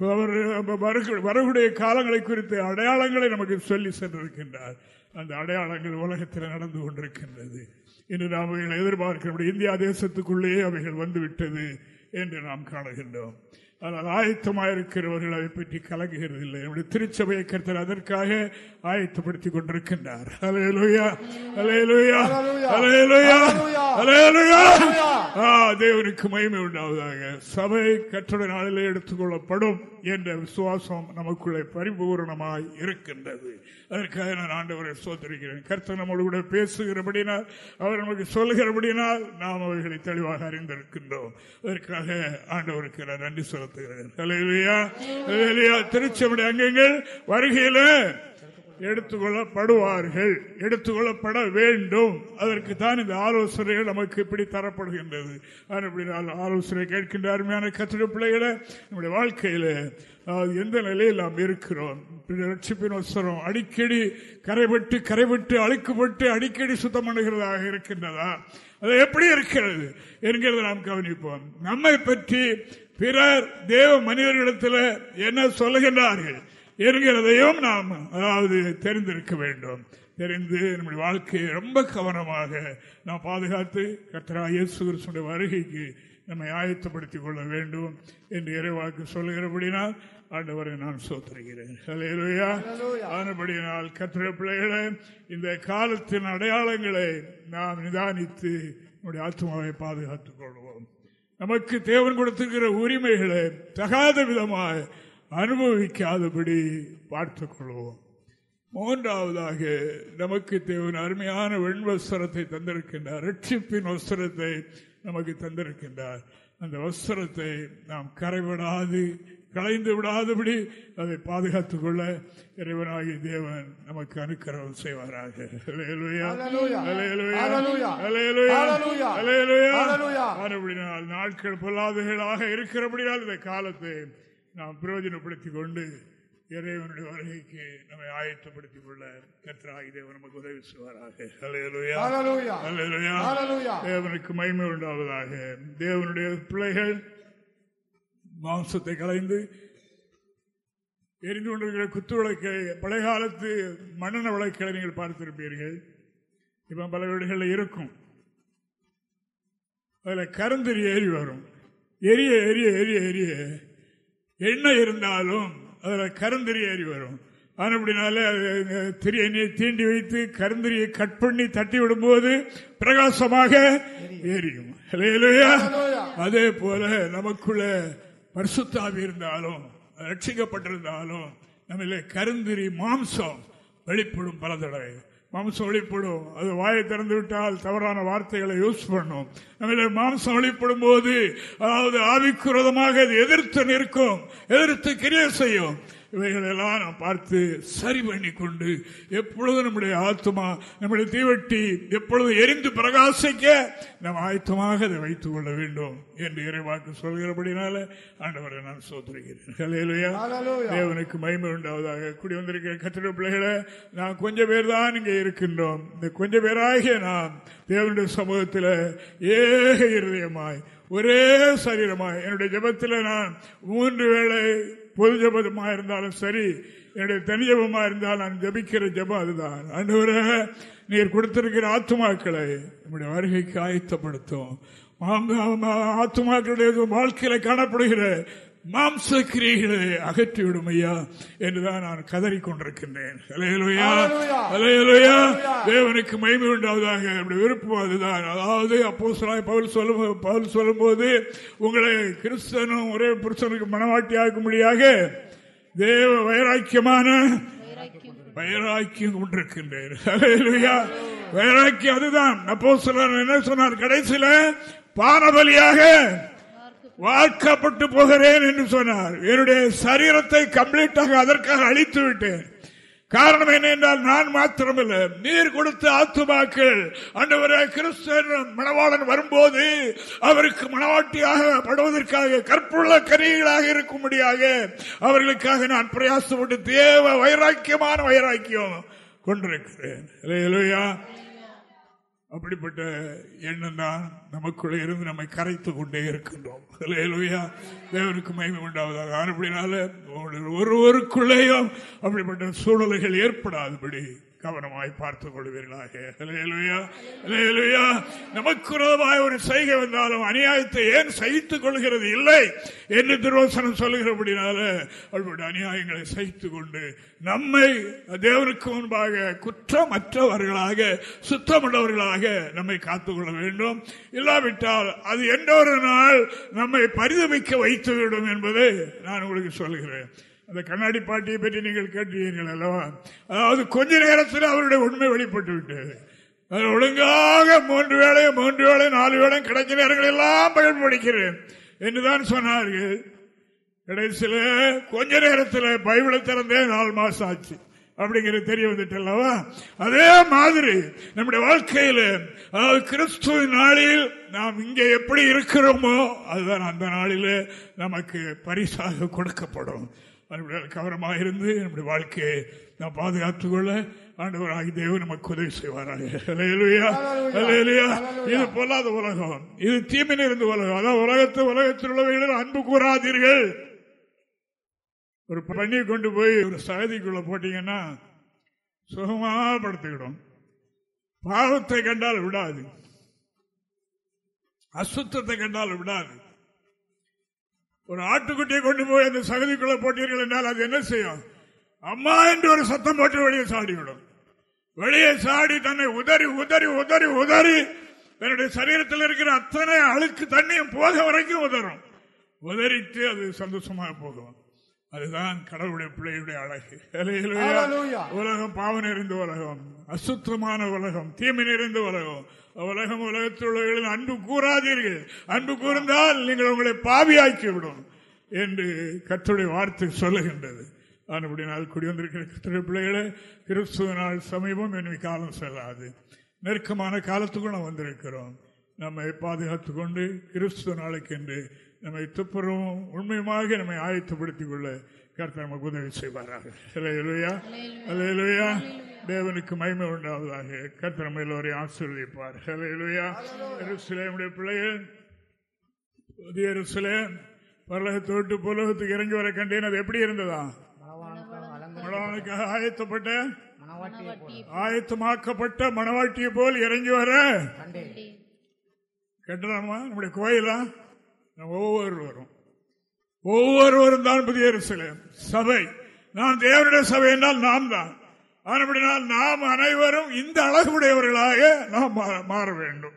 அவர் வரக்கூடிய காலங்களை குறித்து அடையாளங்களை நமக்கு சொல்லி சென்றிருக்கின்றார். அந்த அடையாளங்கள் உலகத்தில் நடந்து கொண்டிருக்கின்றது. இன்று நாம் அவைகளை எதிர்பார்க்கிறோம் இந்தியா தேசத்துக்குள்ளேயே அவைகள் வந்துவிட்டது என்று நாம் காணுகின்றோம். ஆனால் ஆயத்தமாயிருக்கிறவர்கள் அதை பற்றி கலங்குகிறது இல்லை நம்முடைய திருச்சபையை கருத்தர் அதற்காக ஆயத்தப்படுத்திக் கொண்டிருக்கின்றார். தேவனுக்கு மகிமை உண்டாவதாக. சபை கற்றட நாளிலே எடுத்துக்கொள்ளப்படும் என்ற விசுவாசம் நமக்குள்ளே பரிபூர்ணமாய் இருக்கின்றது. அதற்காக நான் ஆண்டவரை சோதரிக்கிறேன் கர்த்தர் நம்மோடு கூட பேசுகிறபடினால் அவர் நமக்கு சொல்லுகிறபடினால் நாம் அவைகளை தெளிவாக அறிந்திருக்கின்றோம். அதற்காக ஆண்டவருக்கு நான் நன்றி செலுத்துகிறேன் திருச்சபடி அங்கங்கள் வருகையில் எடுத்துக்கொள்ளப்படுவார்கள். எடுத்துக்கொள்ளப்பட வேண்டும் அதற்கு தான் இந்த ஆலோசனைகள் நமக்கு இப்படி தரப்படுகின்றது. ஆலோசனை கேட்கின்ற அருமையான கத்திர பிள்ளைகளை நம்முடைய வாழ்க்கையில எந்த நிலையில் நாம் இருக்கிறோம்? ரட்சிப்பின் வசரம் அடிக்கடி கரைபட்டு கரைபட்டு அழுக்குப்பட்டு அடிக்கடி சுத்தம் பண்ணுகிறதாக இருக்கின்றதா? அது எப்படி இருக்கிறது என்கிறத நாம் கவனிப்போம். நம்மை பற்றி பிறர் தேவ மனிதர்களிடத்தில் என்ன சொல்லுகின்றார்கள் என்கிறதையும் நாம் அதாவது தெரிந்திருக்க வேண்டும். தெரிந்து நம்முடைய வாழ்க்கையை ரொம்ப கவனமாக நாம் பாதுகாத்து கத்தரா இயேசு வருகைக்கு நம்மை ஆயத்தப்படுத்திக் கொள்ள வேண்டும் என்று இறைவாக்கு சொல்லுகிறபடினால் ஆண்டவரை நான் சோத்துறேன் ஆனபடியினால் கத்திர பிள்ளைகளை இந்த காலத்தின் அடையாளங்களை நாம் நிதானித்து நம்முடைய ஆத்மாவை பாதுகாத்துக் கொள்வோம். நமக்கு தேவன் கொடுத்திருக்கிற உரிமைகளை தகாத விதமாக அனுபவிக்காதபடி பார்த்து கொள்வோம் மூன்றாவதாக நமக்கு தேவன் அருமையான வெண்வஸ்திரத்தை தந்திருக்கின்றார். ரட்சிப்பின் வஸ்திரத்தை நமக்கு தந்திருக்கின்றார். அந்த வஸ்திரத்தை நாம் கரைபடாது களைந்து விடாதபடி அதை பாதுகாத்துக் கொள்ள இறைவனாகி தேவன் நமக்கு அனுக்கிரகம் செய்வாராக. நாட்கள் பொல்லாதகளாக இருக்கிறபடியால் இந்த காலத்தை நாம் பிரயோஜனப்படுத்திக் கொண்டு இறைவனுடைய வருகைக்கு நம்மை ஆயத்தப்படுத்திக் கொள்ள கற்றாகி தேவன் நமக்கு உதவி செய்வாராக. தேவனுக்கு மகிமை உண்டாவதாக. தேவனுடைய பிள்ளைகள் மாம்சத்தை கலைந்து எரிந்து கொண்டிருக்கிற குத்து விளக்கை பழைய காலத்து மண்ணெண்ண விளக்குகளை நீங்கள் பார்த்திருப்பீர்கள். இப்ப பல வீடுகளில் இருக்கும். அதில் கருந்தறி ஏறி வரும். எரிய எரிய எரிய எரிய. எண்ணெய் இருந்தாலும் அதில் கருந்தறி ஏறி வரும். அப்படினால திரிய தீண்டி வைத்து கருந்தறியை கட் பண்ணி தட்டி விடும்போது பிரகாசமாக எரியும். அதே போல நமக்குள்ள பரிசுத்தாவி இருந்தாலும் ரட்சிக்கப்பட்டிருந்தாலும் நம்மள கருந்திரி மாம்சம் வெளிப்படும் பல தடவை. மாம்சம் வெளிப்படும். அது வாயை திறந்து விட்டால் தவறான வார்த்தைகளை யூஸ் பண்ணும். நம்மள மாம்சம் வெளிப்படும் போது அதாவது ஆவிக்குரதமாக அது எதிர்த்து நிற்கும் எதிர்த்து கிரியை செய்யும். இவைகளெல்லாம் நாம் பார்த்து சரி பண்ணி கொண்டு எப்பொழுது நம்முடைய ஆத்மா நம்முடைய தீவட்டி எப்பொழுது எரிந்து பிரகாசிக்க நாம் ஆயத்தமாக அதை வைத்துக் கொள்ள வேண்டும் என்று இறைவாக்கு சொல்கிறபடினால ஆண்டவரை நான் சோதரிக்கிறேன். தேவனுக்கு மயிமை உண்டாவதாக கூடி வந்திருக்கிற கத்திர பிள்ளைகளை நான் கொஞ்சம் பேர் தான் இங்கே இருக்கின்றோம். இந்த கொஞ்சம் பேராகிய நாம் தேவனுடைய சமூகத்தில் ஏக இருதயமாய் ஒரே சரீரமாய் என்னுடைய ஜபத்தில் நான் மூன்று வேளை பொது ஜபமா இருந்தாலும் சரி என்னுடைய தனி ஜபமா இருந்தால் நான் ஜபிக்கிற ஜபம் அதுதான். அன்று நீர் கொடுத்திருக்கிற ஆத்துமாக்களை நம்முடைய வருகைக்கு ஆயத்தப்படுத்தும். ஆத்மாக்களுடைய வாழ்க்கையில காணப்படுகிற மாம்ச கிரிகளை அகற்றிவிடும் ஐயா என்றுதான் நான் கதறி கொண்டிருக்கின்றேன் தேவனுக்கு மகிமை உண்டாவதாக. விருப்பம் அதுதான். அதாவது அப்போ பவுல் சொல்லும் பவுல் சொல்லும் போது உங்களை கிறிஸ்தனும் ஒரே புருஷனுக்கு மனவாட்டி முடியாக தேவ வைராக்கியமான வைராக்கியம் கொண்டிருக்கின்றேன். வைராக்கியம் அதுதான். அப்போ என்ன சொன்னார்? கடைசியில பானபலியாக வாழ்க்கப்பட்டு போகிறேன் என்று சொன்னார். என்னுடைய சரீரத்தை கம்ப்ளீட்டாக அதற்காக அழித்து விட்டேன் காரணம் என்ன என்றால் நான் மாத்திரமல்ல. நீர் கொடுத்த ஆத்துமாக்கள் அண்டவர கிறிஸ்தன் மணவாளன் வரும்போது அவருக்கு மணவாட்டியாக படுவதற்காக கற்புள்ள கரிகளாக இருக்கும்படியாக அவர்களுக்காக நான் பிரயாசப்பட்டு தேவ வைராக்கியமான வைராக்கியம் கொண்டிருக்கிறேன். அப்படிப்பட்ட எண்ணம் தான் நமக்குள்ளே இருந்து நம்மை கரைத்து கொண்டே இருக்கின்றோம். தேவனுக்கு மகிமை உண்டாவதாக. அப்படினால ஒருவருக்குள்ளேயும் அப்படிப்பட்ட சூழ்நிலைகள் ஏற்படாதபடி கவனமாய் பார்த்துக் கொள்வீர்களாக. நமக்கு ஒரு செய்கை வந்தாலும் அநியாயத்தை ஏன் சகித்துக் கொள்கிறது? இல்லை என்று துரோசனம் சொல்லுகிறபடினால அவர்களுடைய அநியாயங்களை சகித்துக் கொண்டு நம்மை தேவனுக்கு முன்பாக குற்றமற்றவர்களாக சுத்தமுள்ளவர்களாக நம்மை காத்துக்கொள்ள வேண்டும். இல்லாவிட்டால் அது எந்த ஒரு நாள் நம்மை பரிதமிக்க வைத்துவிடும் என்பதை நான் உங்களுக்கு சொல்கிறேன் அந்த கண்ணாடி பாட்டியை பற்றி நீங்கள் கேட்டீர்கள் அல்லவா? அதாவது கொஞ்ச நேரத்தில் அவருடைய உண்மை வெளிப்பட்டு விட்டது. அது ஒழுங்காக மூன்று வேலை மூன்று வேலை நாலு வேலை கிடைக்கிற நேரங்கள் எல்லாம் பயன்படுகிறேன் என்றுதான் சொன்னார்கள். கடைசியில் கொஞ்ச நேரத்தில் பைபிளை திறந்தே நாலு மாசம் ஆச்சு. அப்படிங்கிறது தெரிய வந்துட்டு அல்லவா? அதே மாதிரி நம்முடைய வாழ்க்கையில் அதாவது கிறிஸ்துவ நாளில் நாம் இங்கே எப்படி இருக்கிறோமோ அதுதான் அந்த நாளில் நமக்கு பரிசாக கொடுக்கப்படும். கவனமாக இருந்து நம்முடைய வாழ்க்கையை நாம் பாதுகாத்துக் கொள்ள ஆண்டவராகி தேவன் நமக்கு உதவி செய்வாராக. இது பொல்லாத உலகம். இது தீமின் இருந்த உலகம். அதாவது உலகத்து உலகத்தில் உள்ளவர்கள் அன்பு கூறாதீர்கள். ஒரு பண்ணியை கொண்டு போய் ஒரு சகதிக்குள்ள போட்டீங்கன்னா சுகமாக படுத்துக்கிடும். பாவத்தை கண்டால் விடாது. அசுத்தத்தை கண்டால் விடாது. ஒரு ஆட்டுக்குட்டியை கொண்டு போய் அந்த சகதிக்குள்ள போட்டீர்கள் என்றால் அது என்ன செய்யும்? அம்மா என்று ஒரு சத்தம் போட்டு வெளியே சாடிவிடும். வெளியே சாடி தன்னை உதறி உதறி உதறி உதறி தன்னுடைய சரீரத்தில் இருக்கிற அத்தனை அழுக்கு தண்ணியும் போக வரைக்கும் உதரும் உதறிட்டு அது சந்தோஷமாக போகும். அதுதான் கடவுளுடைய பிள்ளையுடைய அழகு. உலகம் பாவம் நிறைந்த உலகம். அசுத்தமான உலகம். தீமை நிறைந்த உலகம். உலகம் உலகத்தில் உள்ளவர்களின் அன்பு கூறாதீர்கள். அன்பு கூர்ந்தால் நீங்கள் உங்களை பாவியாக்கி விடும் என்று கத்துடைய வார்த்தை சொல்லுகின்றது. அப்படி நாள் குடி வந்திருக்கிற கத்துடைய பிள்ளைகளை கிறிஸ்துவ நாள் சமீபம் என்னை காலம் செல்லாது. நெருக்கமான காலத்துக்குள் நாம் வந்திருக்கிறோம். நம்மை பாதுகாத்துக் கொண்டு கிறிஸ்துவ நாளைக்கு என்று நம்மை துப்புறவும் உண்மையுமாக நம்மை ஆயத்தப்படுத்திக் கொள்ள கருத்து நமக்கு உதவி செய்வாராக. தேவனுக்கு மகிமை உண்டாவதாக. கருத்து நம்ம எல்லோரையும் ஆசீர்வதிப்பார். சிலையுடைய பிள்ளைகள் புதிய சிலேம் பரலகத்தை விட்டு புலகத்துக்கு இறங்கி வர கண்டேன். அது எப்படி இருந்ததா? மணவானுக்காக ஆயத்தப்பட்ட ஆயத்தமாக்கப்பட்ட மணவாட்டியை போல் இறங்கி வர. கட்டலாமா நம்முடைய கோயிலா? ஒவ்வொருவரும் ஒவ்வொருவரும் தான் புதிய சபை. நான் தேவனுடைய சபை என்றால் நாம் தான் அப்படினால் நாம் அனைவரும் இந்த அழகுடையவர்களாக நாம் மாற வேண்டும்.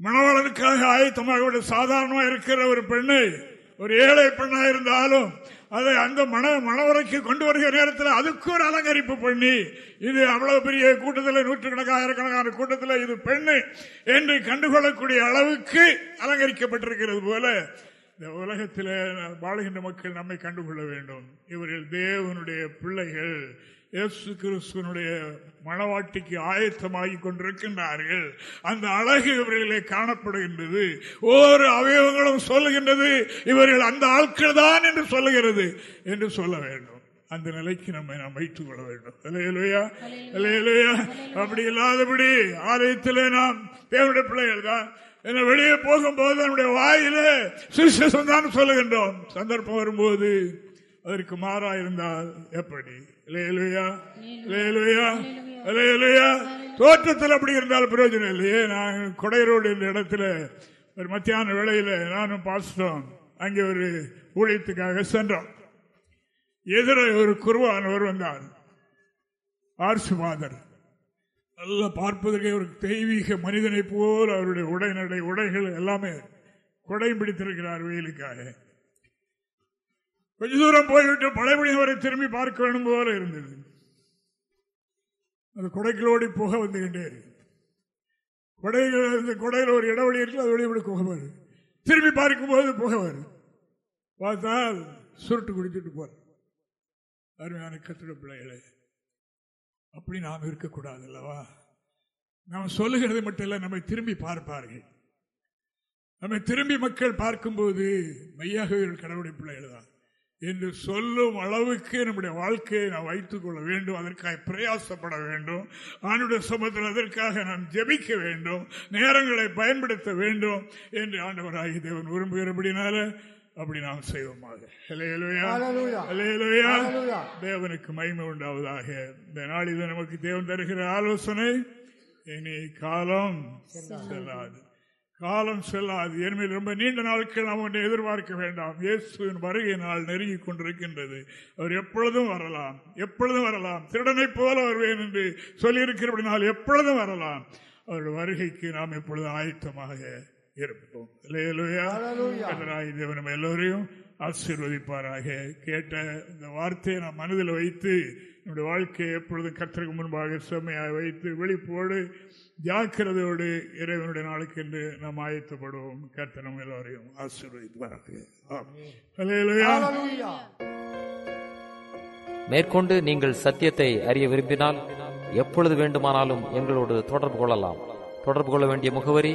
மணவாளனுக்காக ஆயத்தமாக சாதாரணமாக இருக்கிற ஒரு பெண்ணை ஒரு ஏழை பெண்ணாக இருந்தாலும் அதை அந்த மன மணவரைக்கு கொண்டு வருகிற நேரத்தில் அதுக்கு ஒரு அலங்கரிப்பு பண்ணி இது அவ்வளவு பெரிய கூட்டத்தில் நூற்றுக்கணக்காக ஆயிரக்கணக்கான கூட்டத்தில் இது பெண்ணு என்று கண்டுகொள்ளக்கூடிய அளவுக்கு அலங்கரிக்கப்பட்டிருக்கிறது போல இந்த உலகத்தில் வாழ்கின்ற மக்கள் நம்மை கண்டுகொள்ள வேண்டும். இவர்கள் தேவனுடைய பிள்ளைகள் இயேசு கிறிஸ்துவனுடைய மனவாட்டிக்கு ஆயத்தமாகி கொண்டிருக்கின்றார்கள். அந்த அழகு இவர்களிலே காணப்படுகின்றது. ஒவ்வொரு அவயவங்களும் சொல்லுகின்றது இவர்கள் அந்த ஆட்கள் தான் என்று சொல்லுகிறது என்று சொல்ல வேண்டும். அந்த நிலைக்கு நம்ம நாம் வைத்துக் கொள்ள வேண்டும். இல்லையா இல்லையா அப்படி இல்லாதபடி ஆலயத்திலே நாம் தேவனுடைய பிள்ளைகள் தான் என்ன வெளியே போகும்போது நம்முடைய வாயில சுவிசேஷம் தான் சொல்லுகின்றோம். சந்தர்ப்பம் வரும்போது அதற்கு மாறா இருந்தால் எப்படி? தோற்றத்தில் அப்படி இருந்தால் பிரயோஜனம் இல்லையே நான் கொடையரோடு இந்த இடத்துல ஒரு மத்தியான வேளையில நானும் பாசிட்டோம் அங்கே ஒரு ஊழியத்துக்காக சென்றோம். எதிர ஒரு குருவானவர் வந்தார் ஆர்சு மாதர் நல்ல பார்ப்பதற்கே ஒரு தெய்வீக மனிதனை போல் அவருடைய உடைநடை உடைகள் எல்லாமே கொடையும் பிடித்திருக்கிறார் வெயிலுக்காக. கொஞ்ச தூரம் போய்விட்டு பழையபடி அவரை திரும்பி பார்க்க வேண்டும் போல இருந்தது. அந்த குடைகளோடி புக வந்துகிட்டே இருக்கு. குடைகள் இந்த ஒரு இடைவெளி இருக்கு அது வெளியே புகை வருது. திரும்பி பார்க்கும் போது புகை வரும் பார்த்தால் சுருட்டு குடிச்சிட்டு போற அருமையான கத்திர பிள்ளைகளை. அப்படி நாம் இருக்கக்கூடாது அல்லவா? நாம் சொல்லுகிறது மட்டும் இல்லை நம்மை திரும்பி பார்ப்பார்கள். நம்மை திரும்பி மக்கள் பார்க்கும்போது மையாக கடவுளை பிள்ளைகள் தான். என்று சொல்லும் அளவுக்கு நம்முடைய வாழ்க்கையை நாம் வைத்துக் கொள்ள வேண்டும் அதற்காக பிரயாசப்பட வேண்டும் ஆண்டுடைய சமத்தில் அதற்காக நாம் ஜெபிக்க வேண்டும் நேரங்களை பயன்படுத்த வேண்டும் என்று ஆண்டவராகி தேவன் விரும்புகிறபடினால அப்படி நாம் செய்வோமாக. தேவனுக்கு மகிமை உண்டாவதாக. இந்த நாளில் நமக்கு தேவன் தருகிற ஆலோசனை இனி காலம் செல்லாது. காலம் செல்லாது. என்மேல் ரொம்ப நீண்ட நாட்கள் நாம் ஒன்றை எதிர்பார்க்க வேண்டாம். இயேசுவின் வருகை நாள் நெருங்கி கொண்டிருக்கின்றது. அவர் எப்பொழுதும் வரலாம். எப்பொழுதும் வரலாம். திருடனை போல வருவேன் என்று சொல்லியிருக்கிறபடினால் எப்பொழுதும் வரலாம். அவருடைய வருகைக்கு நாம் எப்பொழுதும் ஆயத்தமாக இருப்போம் தேவனம் எல்லோரையும் ஆசீர்வதிப்பாராக. கேட்ட இந்த வார்த்தையை நாம் மனதில் வைத்து நம்முடைய வாழ்க்கையை எப்பொழுதும் கத்திற்கு முன்பாக செம்மையாக வைத்து வெளிப்போடு ஜாக்கிரதையோடு இறைவனுடைய நாளுக்கு என்று நாம் ஆயத்தப்படுவோம். கர்த்தனம் எல்லோரையும் ஆசீர்வதிப்பார்கள் மேற்கொண்டு நீங்கள் சத்தியத்தை அறிய விரும்பினால் எப்பொழுது வேண்டுமானாலும் எங்களோடு தொடர்பு கொள்ளலாம். தொடர்பு கொள்ள வேண்டிய முகவரி